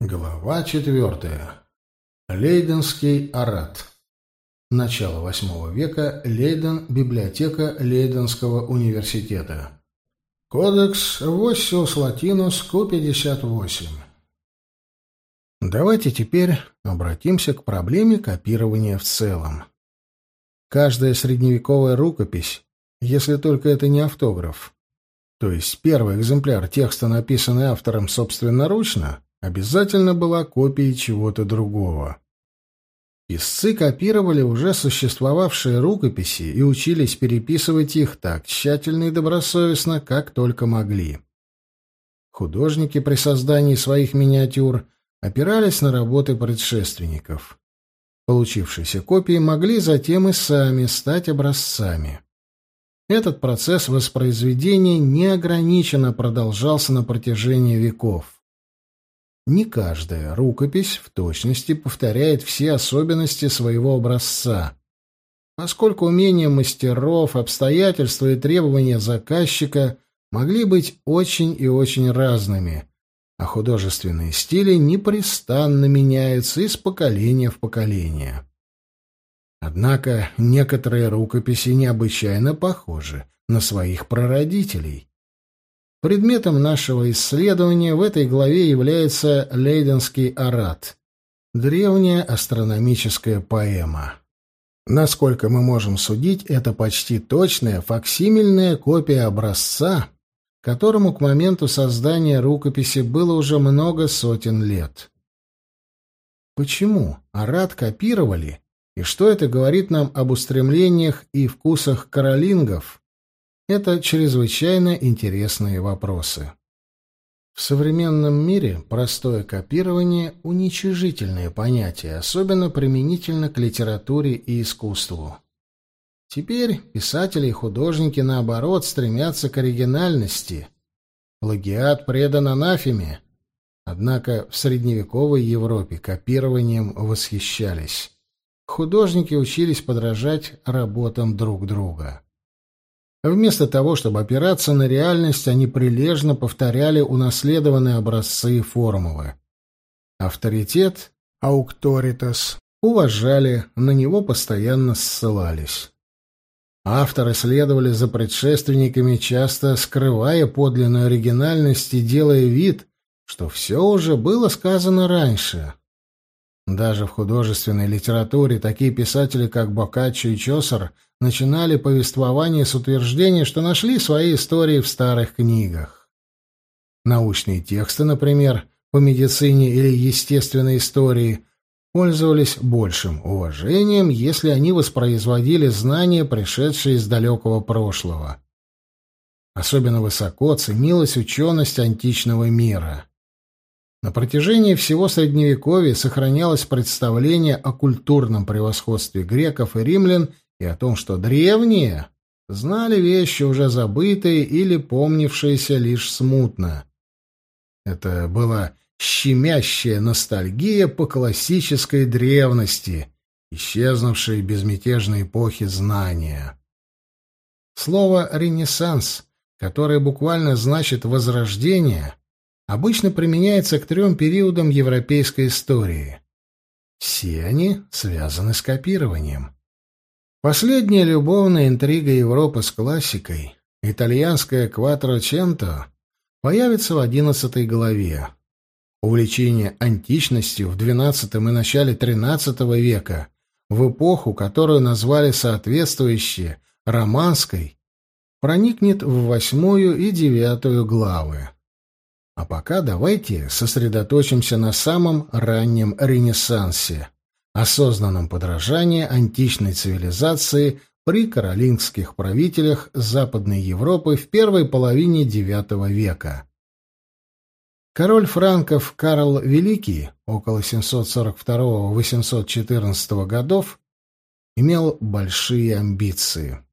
Глава четвертая. Лейденский арат. Начало VIII века. Лейден. Библиотека Лейденского университета. Кодекс Воссиус Латинус Q58. Давайте теперь обратимся к проблеме копирования в целом. Каждая средневековая рукопись, если только это не автограф, то есть первый экземпляр текста, написанный автором собственноручно, обязательно была копией чего-то другого. Писцы копировали уже существовавшие рукописи и учились переписывать их так тщательно и добросовестно, как только могли. Художники при создании своих миниатюр опирались на работы предшественников. Получившиеся копии могли затем и сами стать образцами. Этот процесс воспроизведения неограниченно продолжался на протяжении веков. Не каждая рукопись в точности повторяет все особенности своего образца, поскольку умения мастеров, обстоятельства и требования заказчика могли быть очень и очень разными, а художественные стили непрестанно меняются из поколения в поколение. Однако некоторые рукописи необычайно похожи на своих прародителей. Предметом нашего исследования в этой главе является Лейденский арат — древняя астрономическая поэма. Насколько мы можем судить, это почти точная факсимильная копия образца, которому к моменту создания рукописи было уже много сотен лет. Почему арат копировали, и что это говорит нам об устремлениях и вкусах каролингов, это чрезвычайно интересные вопросы. В современном мире простое копирование – уничижительное понятие, особенно применительно к литературе и искусству. Теперь писатели и художники, наоборот, стремятся к оригинальности. Плагиат предан анафеме. Однако в средневековой Европе копированием восхищались. Художники учились подражать работам друг друга. Вместо того, чтобы опираться на реальность, они прилежно повторяли унаследованные образцы и формулы. Авторитет, аукторитас, уважали, на него постоянно ссылались. Авторы следовали за предшественниками, часто скрывая подлинную оригинальность и делая вид, что все уже было сказано раньше. Даже в художественной литературе такие писатели, как Боккаччо и Чосер, начинали повествование с утверждения, что нашли свои истории в старых книгах. Научные тексты, например, по медицине или естественной истории, пользовались большим уважением, если они воспроизводили знания, пришедшие из далекого прошлого. Особенно высоко ценилась ученость античного мира. На протяжении всего Средневековья сохранялось представление о культурном превосходстве греков и римлян и о том, что древние знали вещи, уже забытые или помнившиеся лишь смутно. Это была щемящая ностальгия по классической древности, исчезнувшей безмятежной эпохи знания. Слово «ренессанс», которое буквально значит «возрождение», обычно применяется к трем периодам европейской истории. Все они связаны с копированием. Последняя любовная интрига Европы с классикой, итальянская «Кватроченто», появится в одиннадцатой главе. Увлечение античностью в XII и начале XIII века, в эпоху, которую назвали соответствующие романской, проникнет в восьмую и девятую главы. А пока давайте сосредоточимся на самом раннем Ренессансе, осознанном подражании античной цивилизации при каролингских правителях Западной Европы в первой половине IX века. Король франков Карл Великий около 742-814 годов имел большие амбиции.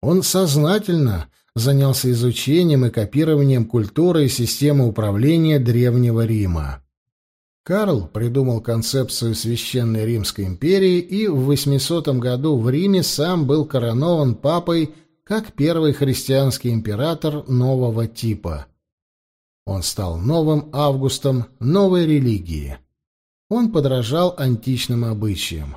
Он сознательно занялся изучением и копированием культуры и системы управления Древнего Рима. Карл придумал концепцию Священной Римской империи и в 800 году в Риме сам был коронован папой как первый христианский император нового типа. Он стал новым Августом новой религии. Он подражал античным обычаям.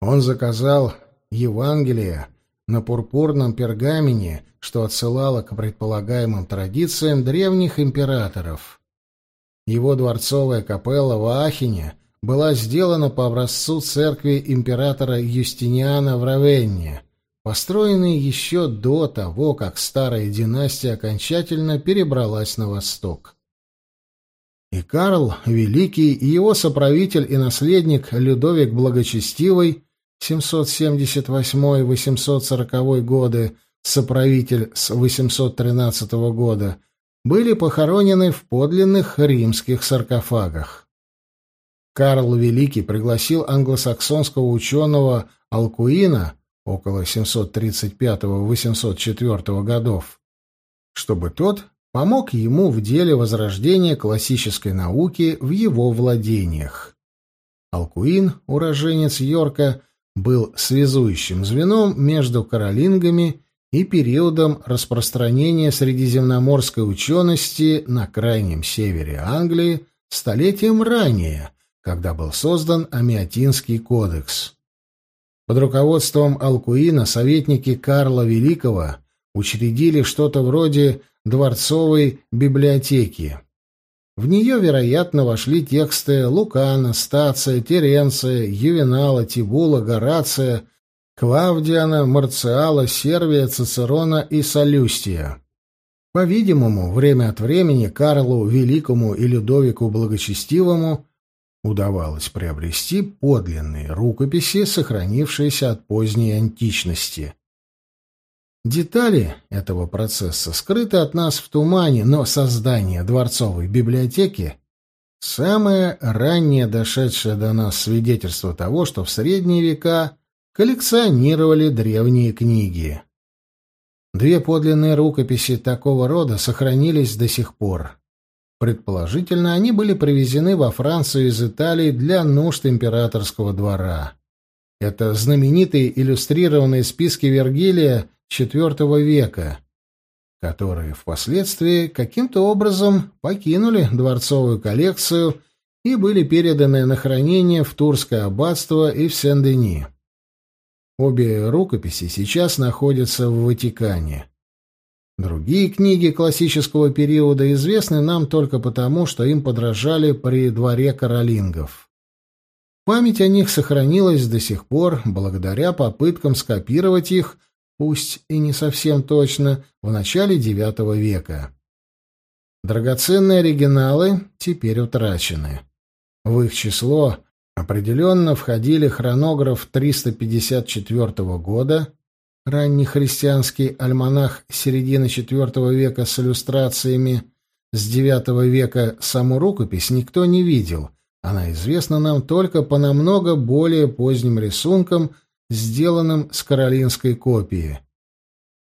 Он заказал Евангелие на пурпурном пергамене, что отсылало к предполагаемым традициям древних императоров. Его дворцовая капелла в Аахене была сделана по образцу церкви императора Юстиниана в Равенне, построенной еще до того, как старая династия окончательно перебралась на восток. И Карл Великий и его соправитель и наследник Людовик Благочестивый 778-840 годы, соправитель с 813 года, были похоронены в подлинных римских саркофагах. Карл Великий пригласил англосаксонского ученого Алкуина около 735-804 годов, чтобы тот помог ему в деле возрождения классической науки в его владениях. Алкуин, уроженец Йорка, был связующим звеном между каролингами и периодом распространения средиземноморской учености на крайнем севере Англии столетием ранее, когда был создан Амиатинский кодекс. Под руководством Алкуина советники Карла Великого учредили что-то вроде дворцовой библиотеки. В нее, вероятно, вошли тексты Лукана, Стация, Теренция, Ювенала, Тибула, Горация, Клавдиана, Марциала, Сервия, Цицерона и Солюстия. По-видимому, время от времени Карлу Великому и Людовику Благочестивому удавалось приобрести подлинные рукописи, сохранившиеся от поздней античности. Детали этого процесса скрыты от нас в тумане, но создание дворцовой библиотеки — самое раннее дошедшее до нас свидетельство того, что в средние века коллекционировали древние книги. Две подлинные рукописи такого рода сохранились до сих пор. Предположительно, они были привезены во Францию из Италии для нужд императорского двора. Это знаменитые иллюстрированные списки Вергилия IV века, которые впоследствии каким-то образом покинули дворцовую коллекцию и были переданы на хранение в Турское аббатство и в Сен-Дени. Обе рукописи сейчас находятся в Ватикане. Другие книги классического периода известны нам только потому, что им подражали при дворе каролингов. Память о них сохранилась до сих пор благодаря попыткам скопировать их пусть и не совсем точно, в начале IX века. Драгоценные оригиналы теперь утрачены. В их число определенно входили хронограф 354 года, ранний христианский альманах середины IV века с иллюстрациями, с IX века саму рукопись никто не видел, она известна нам только по намного более поздним рисункам – сделанным с каролинской копии.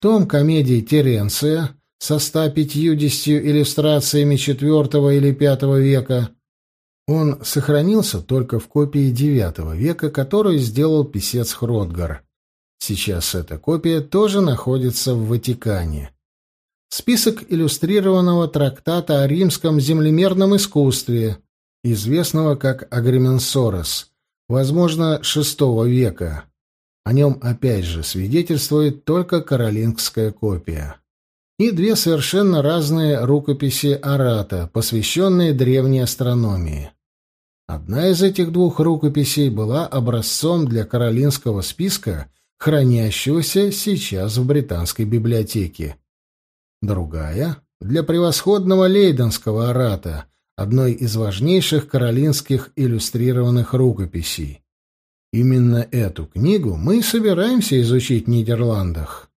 Том комедии Теренция со 150 иллюстрациями IV или V века. Он сохранился только в копии IX века, которую сделал писец Хродгар. Сейчас эта копия тоже находится в Ватикане. Список иллюстрированного трактата о римском землемерном искусстве, известного как Агрименсорос, возможно, VI века. О нем опять же свидетельствует только каролингская копия. И две совершенно разные рукописи Арата, посвященные древней астрономии. Одна из этих двух рукописей была образцом для каролинского списка, хранящегося сейчас в британской библиотеке. Другая — для превосходного лейденского Арата, одной из важнейших каролинских иллюстрированных рукописей. Именно эту книгу мы и собираемся изучить в Нидерландах.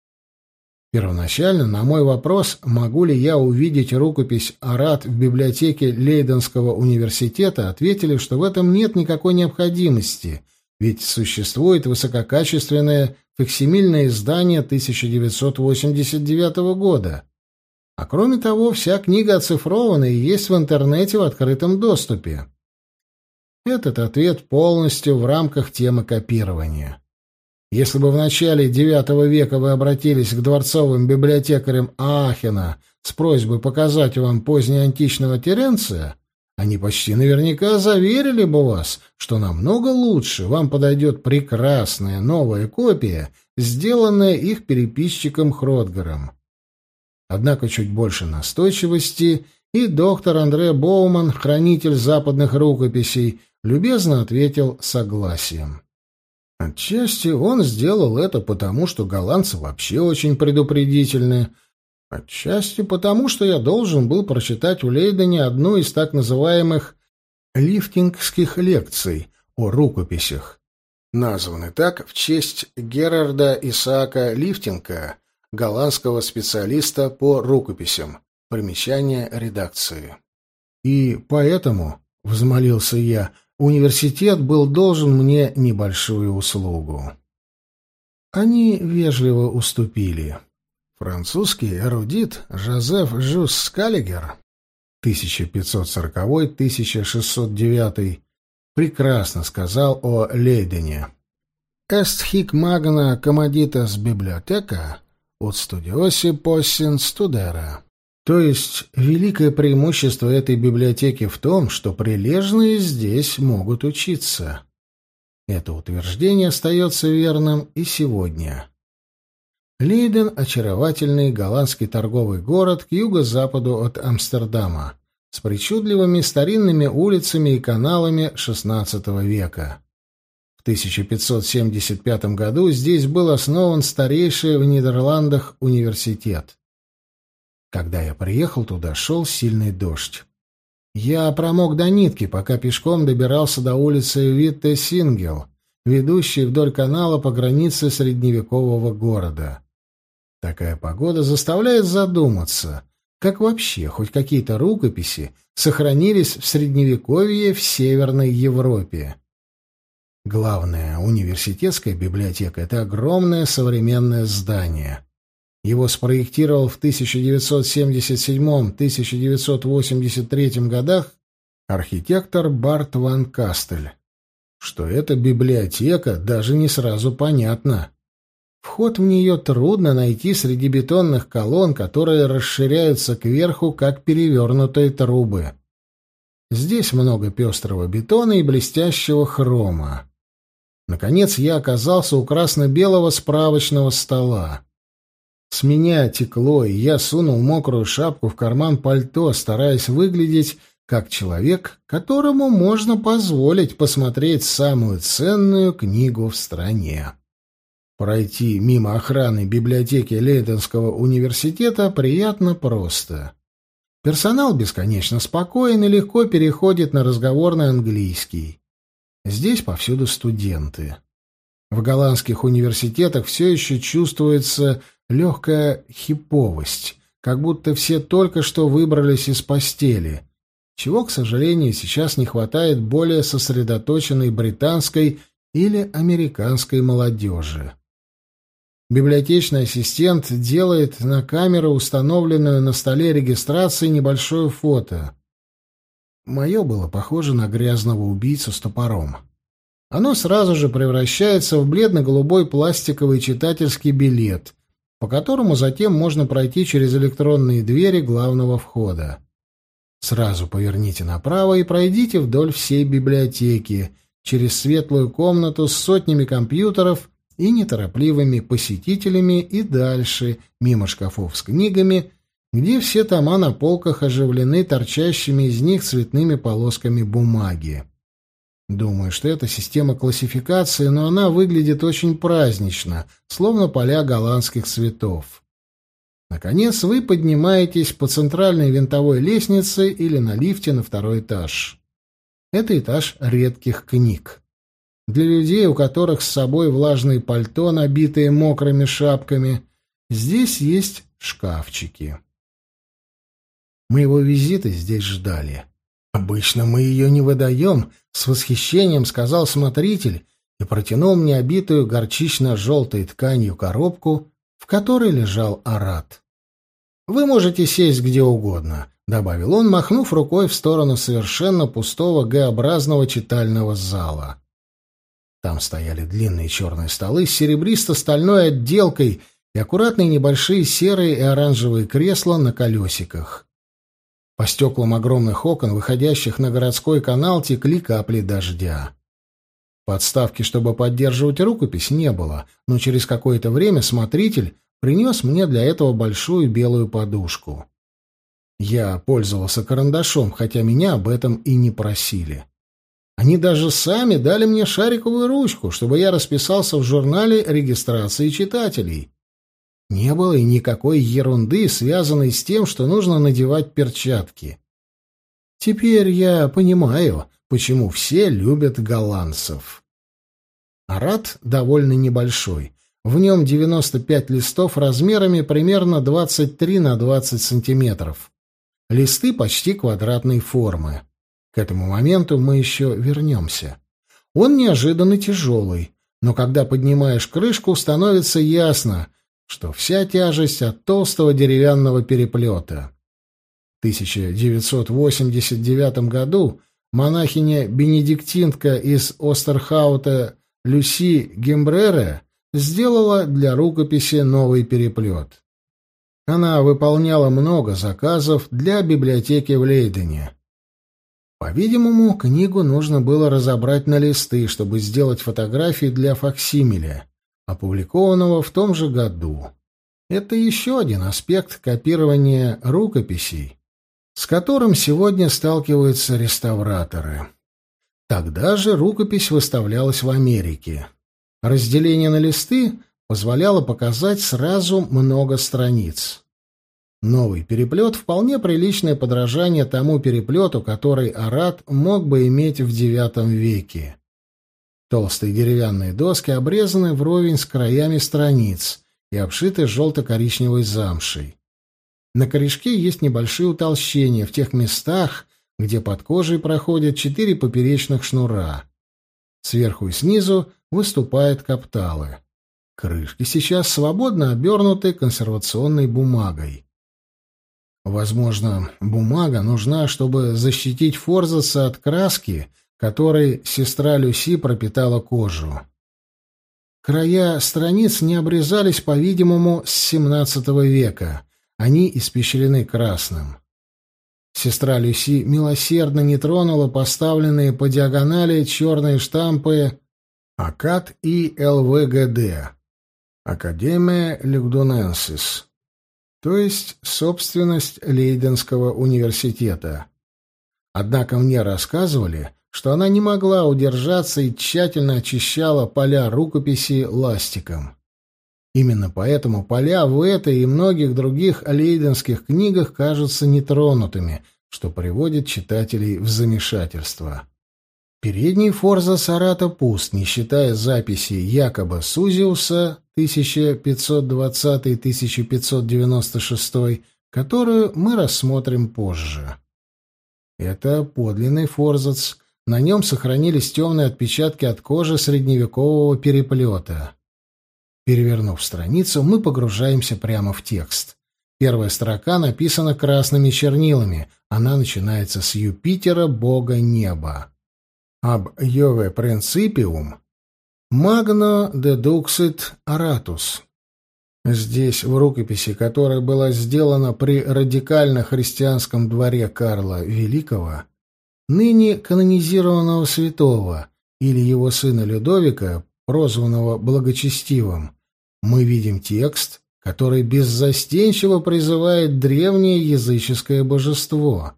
Первоначально на мой вопрос, могу ли я увидеть рукопись «Арат» в библиотеке Лейденского университета, ответили, что в этом нет никакой необходимости, ведь существует высококачественное факсимильное издание 1989 года. А кроме того, вся книга оцифрована и есть в интернете в открытом доступе. Этот ответ полностью в рамках темы копирования. Если бы в начале IX века вы обратились к дворцовым библиотекарям Аахена с просьбой показать вам позднеантичного Теренция, они почти наверняка заверили бы вас, что намного лучше вам подойдет прекрасная новая копия, сделанная их переписчиком Хродгаром. Однако чуть больше настойчивости, и доктор Андре Боуман, хранитель западных рукописей, любезно ответил согласием. Отчасти он сделал это потому, что голландцы вообще очень предупредительны, отчасти потому, что я должен был прочитать в Лейдене одну из так называемых лифтингских лекций о рукописях, названы так в честь Герарда Исаака Лифтинга, голландского специалиста по рукописям. Примечание редакции. И поэтому, — взмолился я, — Университет был должен мне небольшую услугу. Они вежливо уступили. Французский эрудит Жозеф Жюс Скаллигер 1540-1609 прекрасно сказал о Лейдене. «Est hic magna commoditas bibliotheca ut studiosi possin studere». То есть великое преимущество этой библиотеки в том, что прилежные здесь могут учиться. Это утверждение остается верным и сегодня. Лейден — очаровательный голландский торговый город к юго-западу от Амстердама, с причудливыми старинными улицами и каналами XVI века. В 1575 году здесь был основан старейший в Нидерландах университет. Когда я приехал туда, шел сильный дождь. Я промок до нитки, пока пешком добирался до улицы Витте-Сингел, ведущей вдоль канала по границе средневекового города. Такая погода заставляет задуматься, как вообще хоть какие-то рукописи сохранились в Средневековье в Северной Европе. Главная университетская библиотека — это огромное современное здание. Его спроектировал в 1977-1983 годах архитектор Барт ван Кастель. Что это библиотека, даже не сразу понятно. Вход в нее трудно найти среди бетонных колонн, которые расширяются кверху, как перевернутые трубы. Здесь много пестрого бетона и блестящего хрома. Наконец я оказался у красно-белого справочного стола. С меня текло, и я сунул мокрую шапку в карман пальто, стараясь выглядеть как человек, которому можно позволить посмотреть самую ценную книгу в стране. Пройти мимо охраны библиотеки Лейденского университета приятно просто. Персонал бесконечно спокоен и легко переходит на разговорный английский. Здесь повсюду студенты. В голландских университетах все еще чувствуется легкая хиповость, как будто все только что выбрались из постели, чего, к сожалению, сейчас не хватает более сосредоточенной британской или американской молодежи. Библиотечный ассистент делает на камеру, установленную на столе регистрации, небольшое фото. Мое было похоже на грязного убийцу с топором. Оно сразу же превращается в бледно-голубой пластиковый читательский билет, по которому затем можно пройти через электронные двери главного входа. Сразу поверните направо и пройдите вдоль всей библиотеки, через светлую комнату с сотнями компьютеров и неторопливыми посетителями и дальше, мимо шкафов с книгами, где все тома на полках оживлены торчащими из них цветными полосками бумаги. Думаю, что это система классификации, но она выглядит очень празднично, словно поля голландских цветов. Наконец вы поднимаетесь по центральной винтовой лестнице или на лифте на второй этаж. Это этаж редких книг. Для людей, у которых с собой влажные пальто, набитые мокрыми шапками, здесь есть шкафчики. Моего визита здесь ждали. «Обычно мы ее не выдаем», — с восхищением сказал смотритель и протянул мне обитую горчично-желтой тканью коробку, в которой лежал арат. «Вы можете сесть где угодно», — добавил он, махнув рукой в сторону совершенно пустого Г-образного читального зала. Там стояли длинные черные столы с серебристо-стальной отделкой и аккуратные небольшие серые и оранжевые кресла на колесиках. По стеклам огромных окон, выходящих на городской канал, текли капли дождя. Подставки, чтобы поддерживать рукопись, не было, но через какое-то время смотритель принес мне для этого большую белую подушку. Я пользовался карандашом, хотя меня об этом и не просили. Они даже сами дали мне шариковую ручку, чтобы я расписался в журнале регистрации читателей. Не было и никакой ерунды, связанной с тем, что нужно надевать перчатки. Теперь я понимаю, почему все любят голландцев. Арат довольно небольшой. В нем 95 листов размерами примерно 23 на 20 сантиметров. Листы почти квадратной формы. К этому моменту мы еще вернемся. Он неожиданно тяжелый, но когда поднимаешь крышку, становится ясно, что вся тяжесть от толстого деревянного переплета. В 1989 году монахиня-бенедиктинка из Остерхаута Люси Гембрере сделала для рукописи новый переплет. Она выполняла много заказов для библиотеки в Лейдене. По-видимому, книгу нужно было разобрать на листы, чтобы сделать фотографии для факсимиля опубликованного в том же году. Это еще один аспект копирования рукописей, с которым сегодня сталкиваются реставраторы. Тогда же рукопись выставлялась в Америке. Разделение на листы позволяло показать сразу много страниц. Новый переплет — вполне приличное подражание тому переплету, который Арат мог бы иметь в IX веке. Толстые деревянные доски обрезаны вровень с краями страниц и обшиты желто-коричневой замшей. На корешке есть небольшие утолщения в тех местах, где под кожей проходят четыре поперечных шнура. Сверху и снизу выступают капталы. Крышки сейчас свободно обернуты консервационной бумагой. Возможно, бумага нужна, чтобы защитить форзаца от краски — которой сестра Люси пропитала кожу. Края страниц не обрезались, по-видимому, с XVII века. Они испещрены красным. Сестра Люси милосердно не тронула поставленные по диагонали черные штампы «Акад» и «ЛВГД» «Академия Люгдуненсис», то есть собственность Лейденского университета. Однако мне рассказывали, что она не могла удержаться и тщательно очищала поля рукописи ластиком. Именно поэтому поля в этой и многих других лейденских книгах кажутся нетронутыми, что приводит читателей в замешательство. Передний форза Сарата пуст, не считая записи якобы Сузиуса 1520-1596, которую мы рассмотрим позже. Это подлинный форзац, на нем сохранились темные отпечатки от кожи средневекового переплета. Перевернув страницу, мы погружаемся прямо в текст. Первая строка написана красными чернилами. Она начинается с Юпитера, бога неба. Об Йове Принципиум Магно дедуксит Аратус. Здесь, в рукописи, которая была сделана при радикально-христианском дворе Карла Великого, ныне канонизированного святого или его сына Людовика, прозванного благочестивым, мы видим текст, который беззастенчиво призывает древнее языческое божество.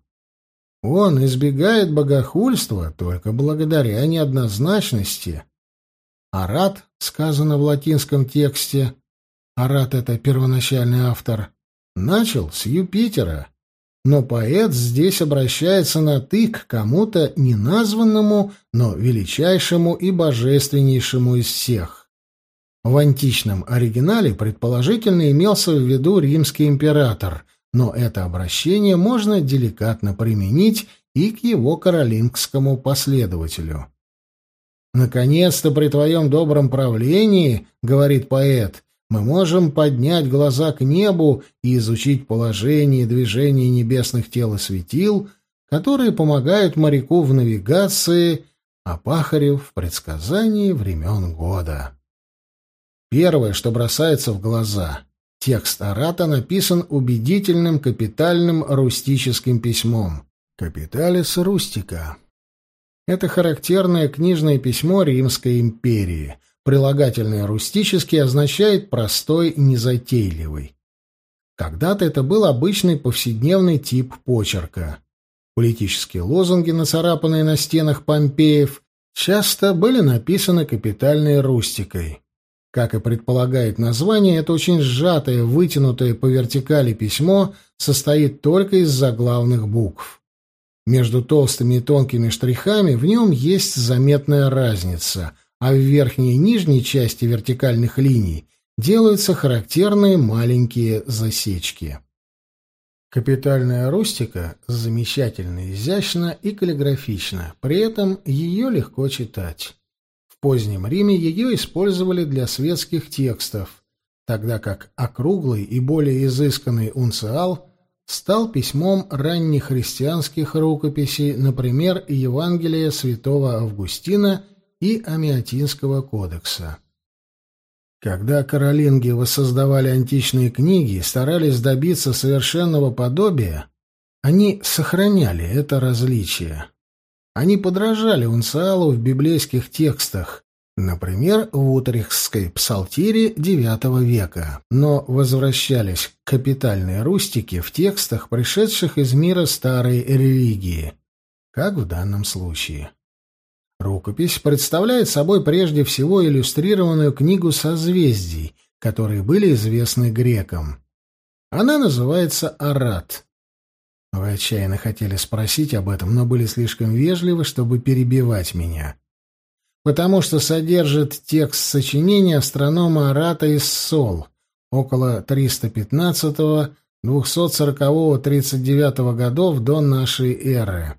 Он избегает богохульства только благодаря неоднозначности. Арат, сказано в латинском тексте, Арат — это первоначальный автор, начал с Юпитера, но поэт здесь обращается на «ты» к кому-то неназванному, но величайшему и божественнейшему из всех. В античном оригинале предположительно имелся в виду римский император, но это обращение можно деликатно применить и к его каролингскому последователю. «Наконец-то при твоем добром правлении, — говорит поэт, мы можем поднять глаза к небу и изучить положение и движение небесных тел и светил, которые помогают моряку в навигации, а Пахарев в предсказании времен года. Первое, что бросается в глаза — текст Арата написан убедительным капитальным рустическим письмом. «Капиталис рустика». Это характерное книжное письмо Римской империи. Прилагательное «рустический» означает «простой, незатейливый». Когда-то это был обычный повседневный тип почерка. Политические лозунги, нацарапанные на стенах Помпеев, часто были написаны капитальной рустикой. Как и предполагает название, это очень сжатое, вытянутое по вертикали письмо состоит только из заглавных букв. Между толстыми и тонкими штрихами в нем есть заметная разница, а в верхней и нижней части вертикальных линий делаются характерные маленькие засечки. Капитальная рустика замечательно изящна и каллиграфична, при этом ее легко читать. В позднем Риме ее использовали для светских текстов, тогда как округлый и более изысканный унциал стал письмом раннехристианских рукописей, например, Евангелия святого Августина и Амиатинского кодекса. Когда каролинги воссоздавали античные книги и старались добиться совершенного подобия, они сохраняли это различие. Они подражали унциалу в библейских текстах, например, в Утрехтской псалтире IX века, но возвращались к капитальной рустике в текстах, пришедших из мира старой религии, как в данном случае. Рукопись представляет собой прежде всего иллюстрированную книгу созвездий, которые были известны грекам. Она называется «Арат». Вы отчаянно хотели спросить об этом, но были слишком вежливы, чтобы перебивать меня. Потому что содержит текст сочинения астронома Арата из Сол около 315-240-39 годов до нашей эры,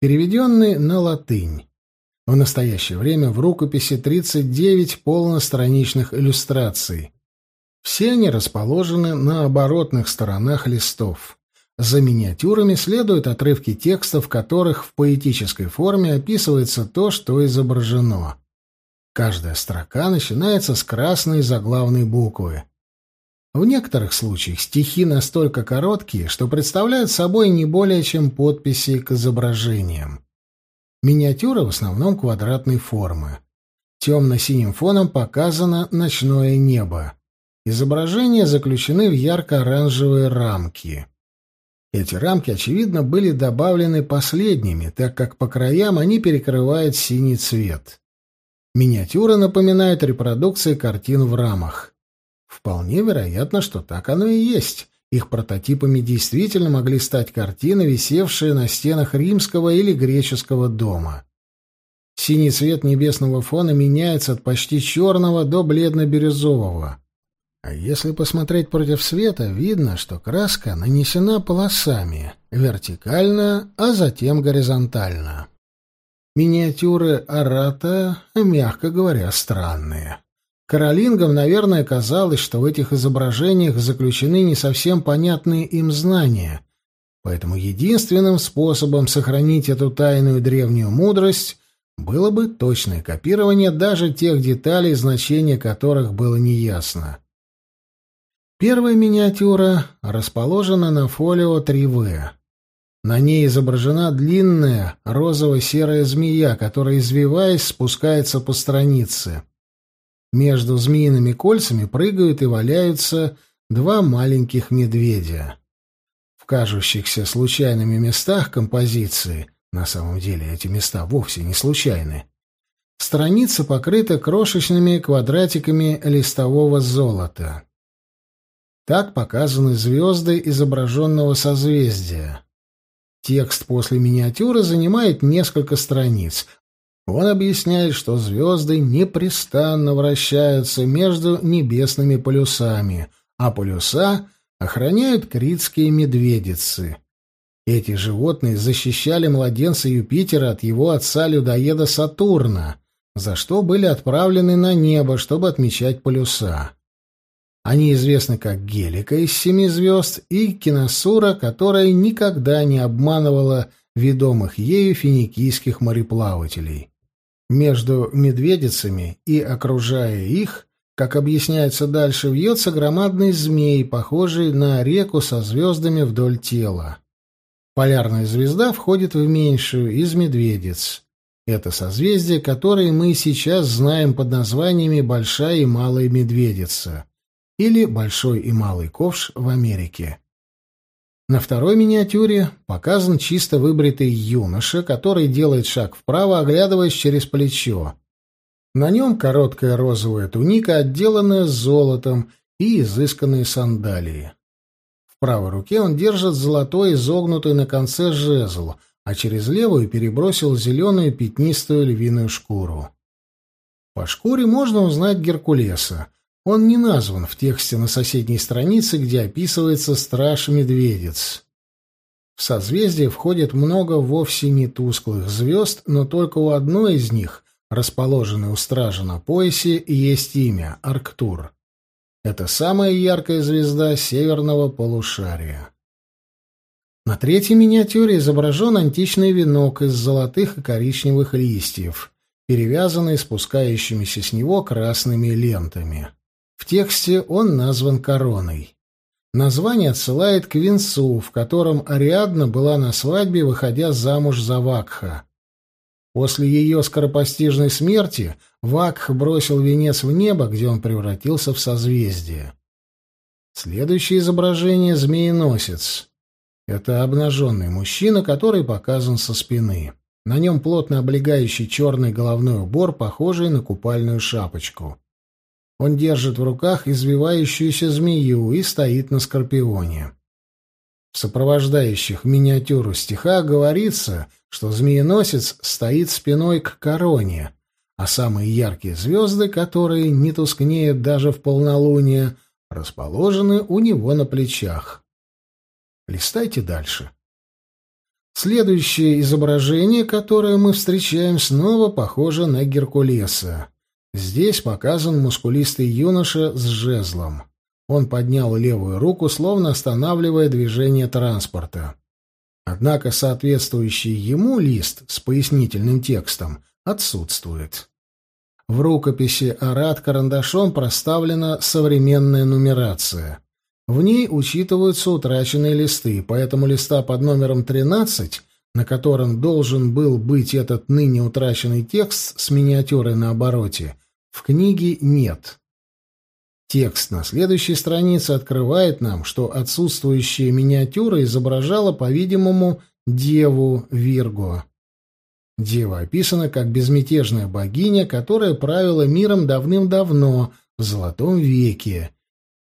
переведенный на латынь. В настоящее время в рукописи 39 полностраничных иллюстраций. Все они расположены на оборотных сторонах листов. За миниатюрами следуют отрывки текстов, в которых в поэтической форме описывается то, что изображено. Каждая строка начинается с красной заглавной буквы. В некоторых случаях стихи настолько короткие, что представляют собой не более чем подписи к изображениям. Миниатюра в основном квадратной формы. Темно-синим фоном показано ночное небо. Изображения заключены в ярко-оранжевые рамки. Эти рамки, очевидно, были добавлены последними, так как по краям они перекрывают синий цвет. Миниатюра напоминает репродукции картин в рамах. Вполне вероятно, что так оно и есть. Их прототипами действительно могли стать картины, висевшие на стенах римского или греческого дома. Синий цвет небесного фона меняется от почти черного до бледно-бирюзового. А если посмотреть против света, видно, что краска нанесена полосами, вертикально, а затем горизонтально. Миниатюры Арата, мягко говоря, странные. Каролингам, наверное, казалось, что в этих изображениях заключены не совсем понятные им знания, поэтому единственным способом сохранить эту тайную древнюю мудрость было бы точное копирование даже тех деталей, значения которых было неясно. Первая миниатюра расположена на фолио 3В. На ней изображена длинная розово-серая змея, которая, извиваясь, спускается по странице. Между змеиными кольцами прыгают и валяются два маленьких медведя. В кажущихся случайными местах композиции, на самом деле эти места вовсе не случайны, страница покрыта крошечными квадратиками листового золота. Так показаны звезды изображенного созвездия. Текст после миниатюры занимает несколько страниц, он объясняет, что звезды непрестанно вращаются между небесными полюсами, а полюса охраняют критские медведицы. Эти животные защищали младенца Юпитера от его отца-людоеда Сатурна, за что были отправлены на небо, чтобы отмечать полюса. Они известны как Гелика из семи звезд и Киносура, которая никогда не обманывала ведомых ею финикийских мореплавателей. Между медведицами и окружая их, как объясняется дальше, вьется громадный змей, похожий на реку со звездами вдоль тела. Полярная звезда входит в меньшую из медведиц. Это созвездие, которое мы сейчас знаем под названиями Большая и Малая Медведица или Большой и Малый Ковш в Америке. На второй миниатюре показан чисто выбритый юноша, который делает шаг вправо, оглядываясь через плечо. На нем короткая розовая туника, отделанная золотом, и изысканные сандалии. В правой руке он держит золотой изогнутый на конце жезл, а через левую перебросил зеленую пятнистую львиную шкуру. По шкуре можно узнать Геркулеса. Он не назван в тексте на соседней странице, где описывается страж-медведец. В созвездие входит много вовсе не тусклых звезд, но только у одной из них, расположенной у стража на поясе, есть имя — Арктур. Это самая яркая звезда северного полушария. На третьей миниатюре изображен античный венок из золотых и коричневых листьев, перевязанный спускающимися с него красными лентами. В тексте он назван короной. Название отсылает к венцу, в котором Ариадна была на свадьбе, выходя замуж за Вакха. После ее скоропостижной смерти Вакх бросил венец в небо, где он превратился в созвездие. Следующее изображение — змееносец. Это обнаженный мужчина, который показан со спины. На нем плотно облегающий черный головной убор, похожий на купальную шапочку. Он держит в руках извивающуюся змею и стоит на скорпионе. В сопровождающих миниатюру стихах говорится, что змееносец стоит спиной к короне, а самые яркие звезды, которые не тускнеют даже в полнолуние, расположены у него на плечах. Листайте дальше. Следующее изображение, которое мы встречаем, снова похоже на Геркулеса. Здесь показан мускулистый юноша с жезлом. Он поднял левую руку, словно останавливая движение транспорта. Однако соответствующий ему лист с пояснительным текстом отсутствует. В рукописи «Арат» карандашом проставлена современная нумерация. В ней учитываются утраченные листы, поэтому листа под номером 13, на котором должен был быть этот ныне утраченный текст с миниатюрой на обороте, в книге нет. Текст на следующей странице открывает нам, что отсутствующая миниатюра изображала, по-видимому, деву Вирго. Дева описана как безмятежная богиня, которая правила миром давным-давно, в Золотом веке,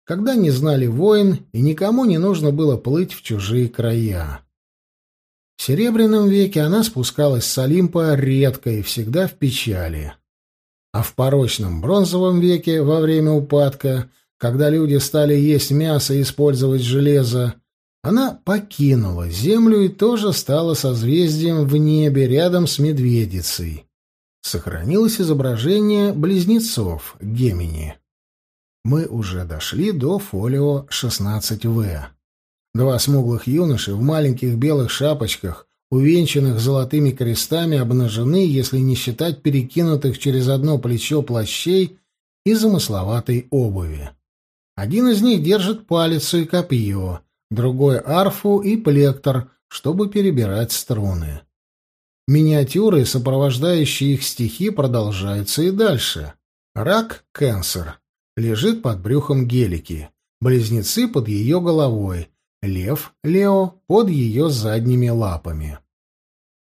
когда не знали войн и никому не нужно было плыть в чужие края. В Серебряном веке она спускалась с Олимпа редко и всегда в печали. А в порочном бронзовом веке, во время упадка, когда люди стали есть мясо и использовать железо, она покинула Землю и тоже стала созвездием в небе рядом с Медведицей. Сохранилось изображение близнецов Гемини. Мы уже дошли до фолио 16В. Два смуглых юноши в маленьких белых шапочках увенчанных золотыми крестами, обнажены, если не считать перекинутых через одно плечо плащей и замысловатой обуви. Один из них держит палицу и копье, другой — арфу и плектор, чтобы перебирать струны. Миниатюры, сопровождающие их стихи, продолжаются и дальше. Рак — Кенсер. Лежит под брюхом гелики. Близнецы под ее головой. Лев, Лео, под ее задними лапами.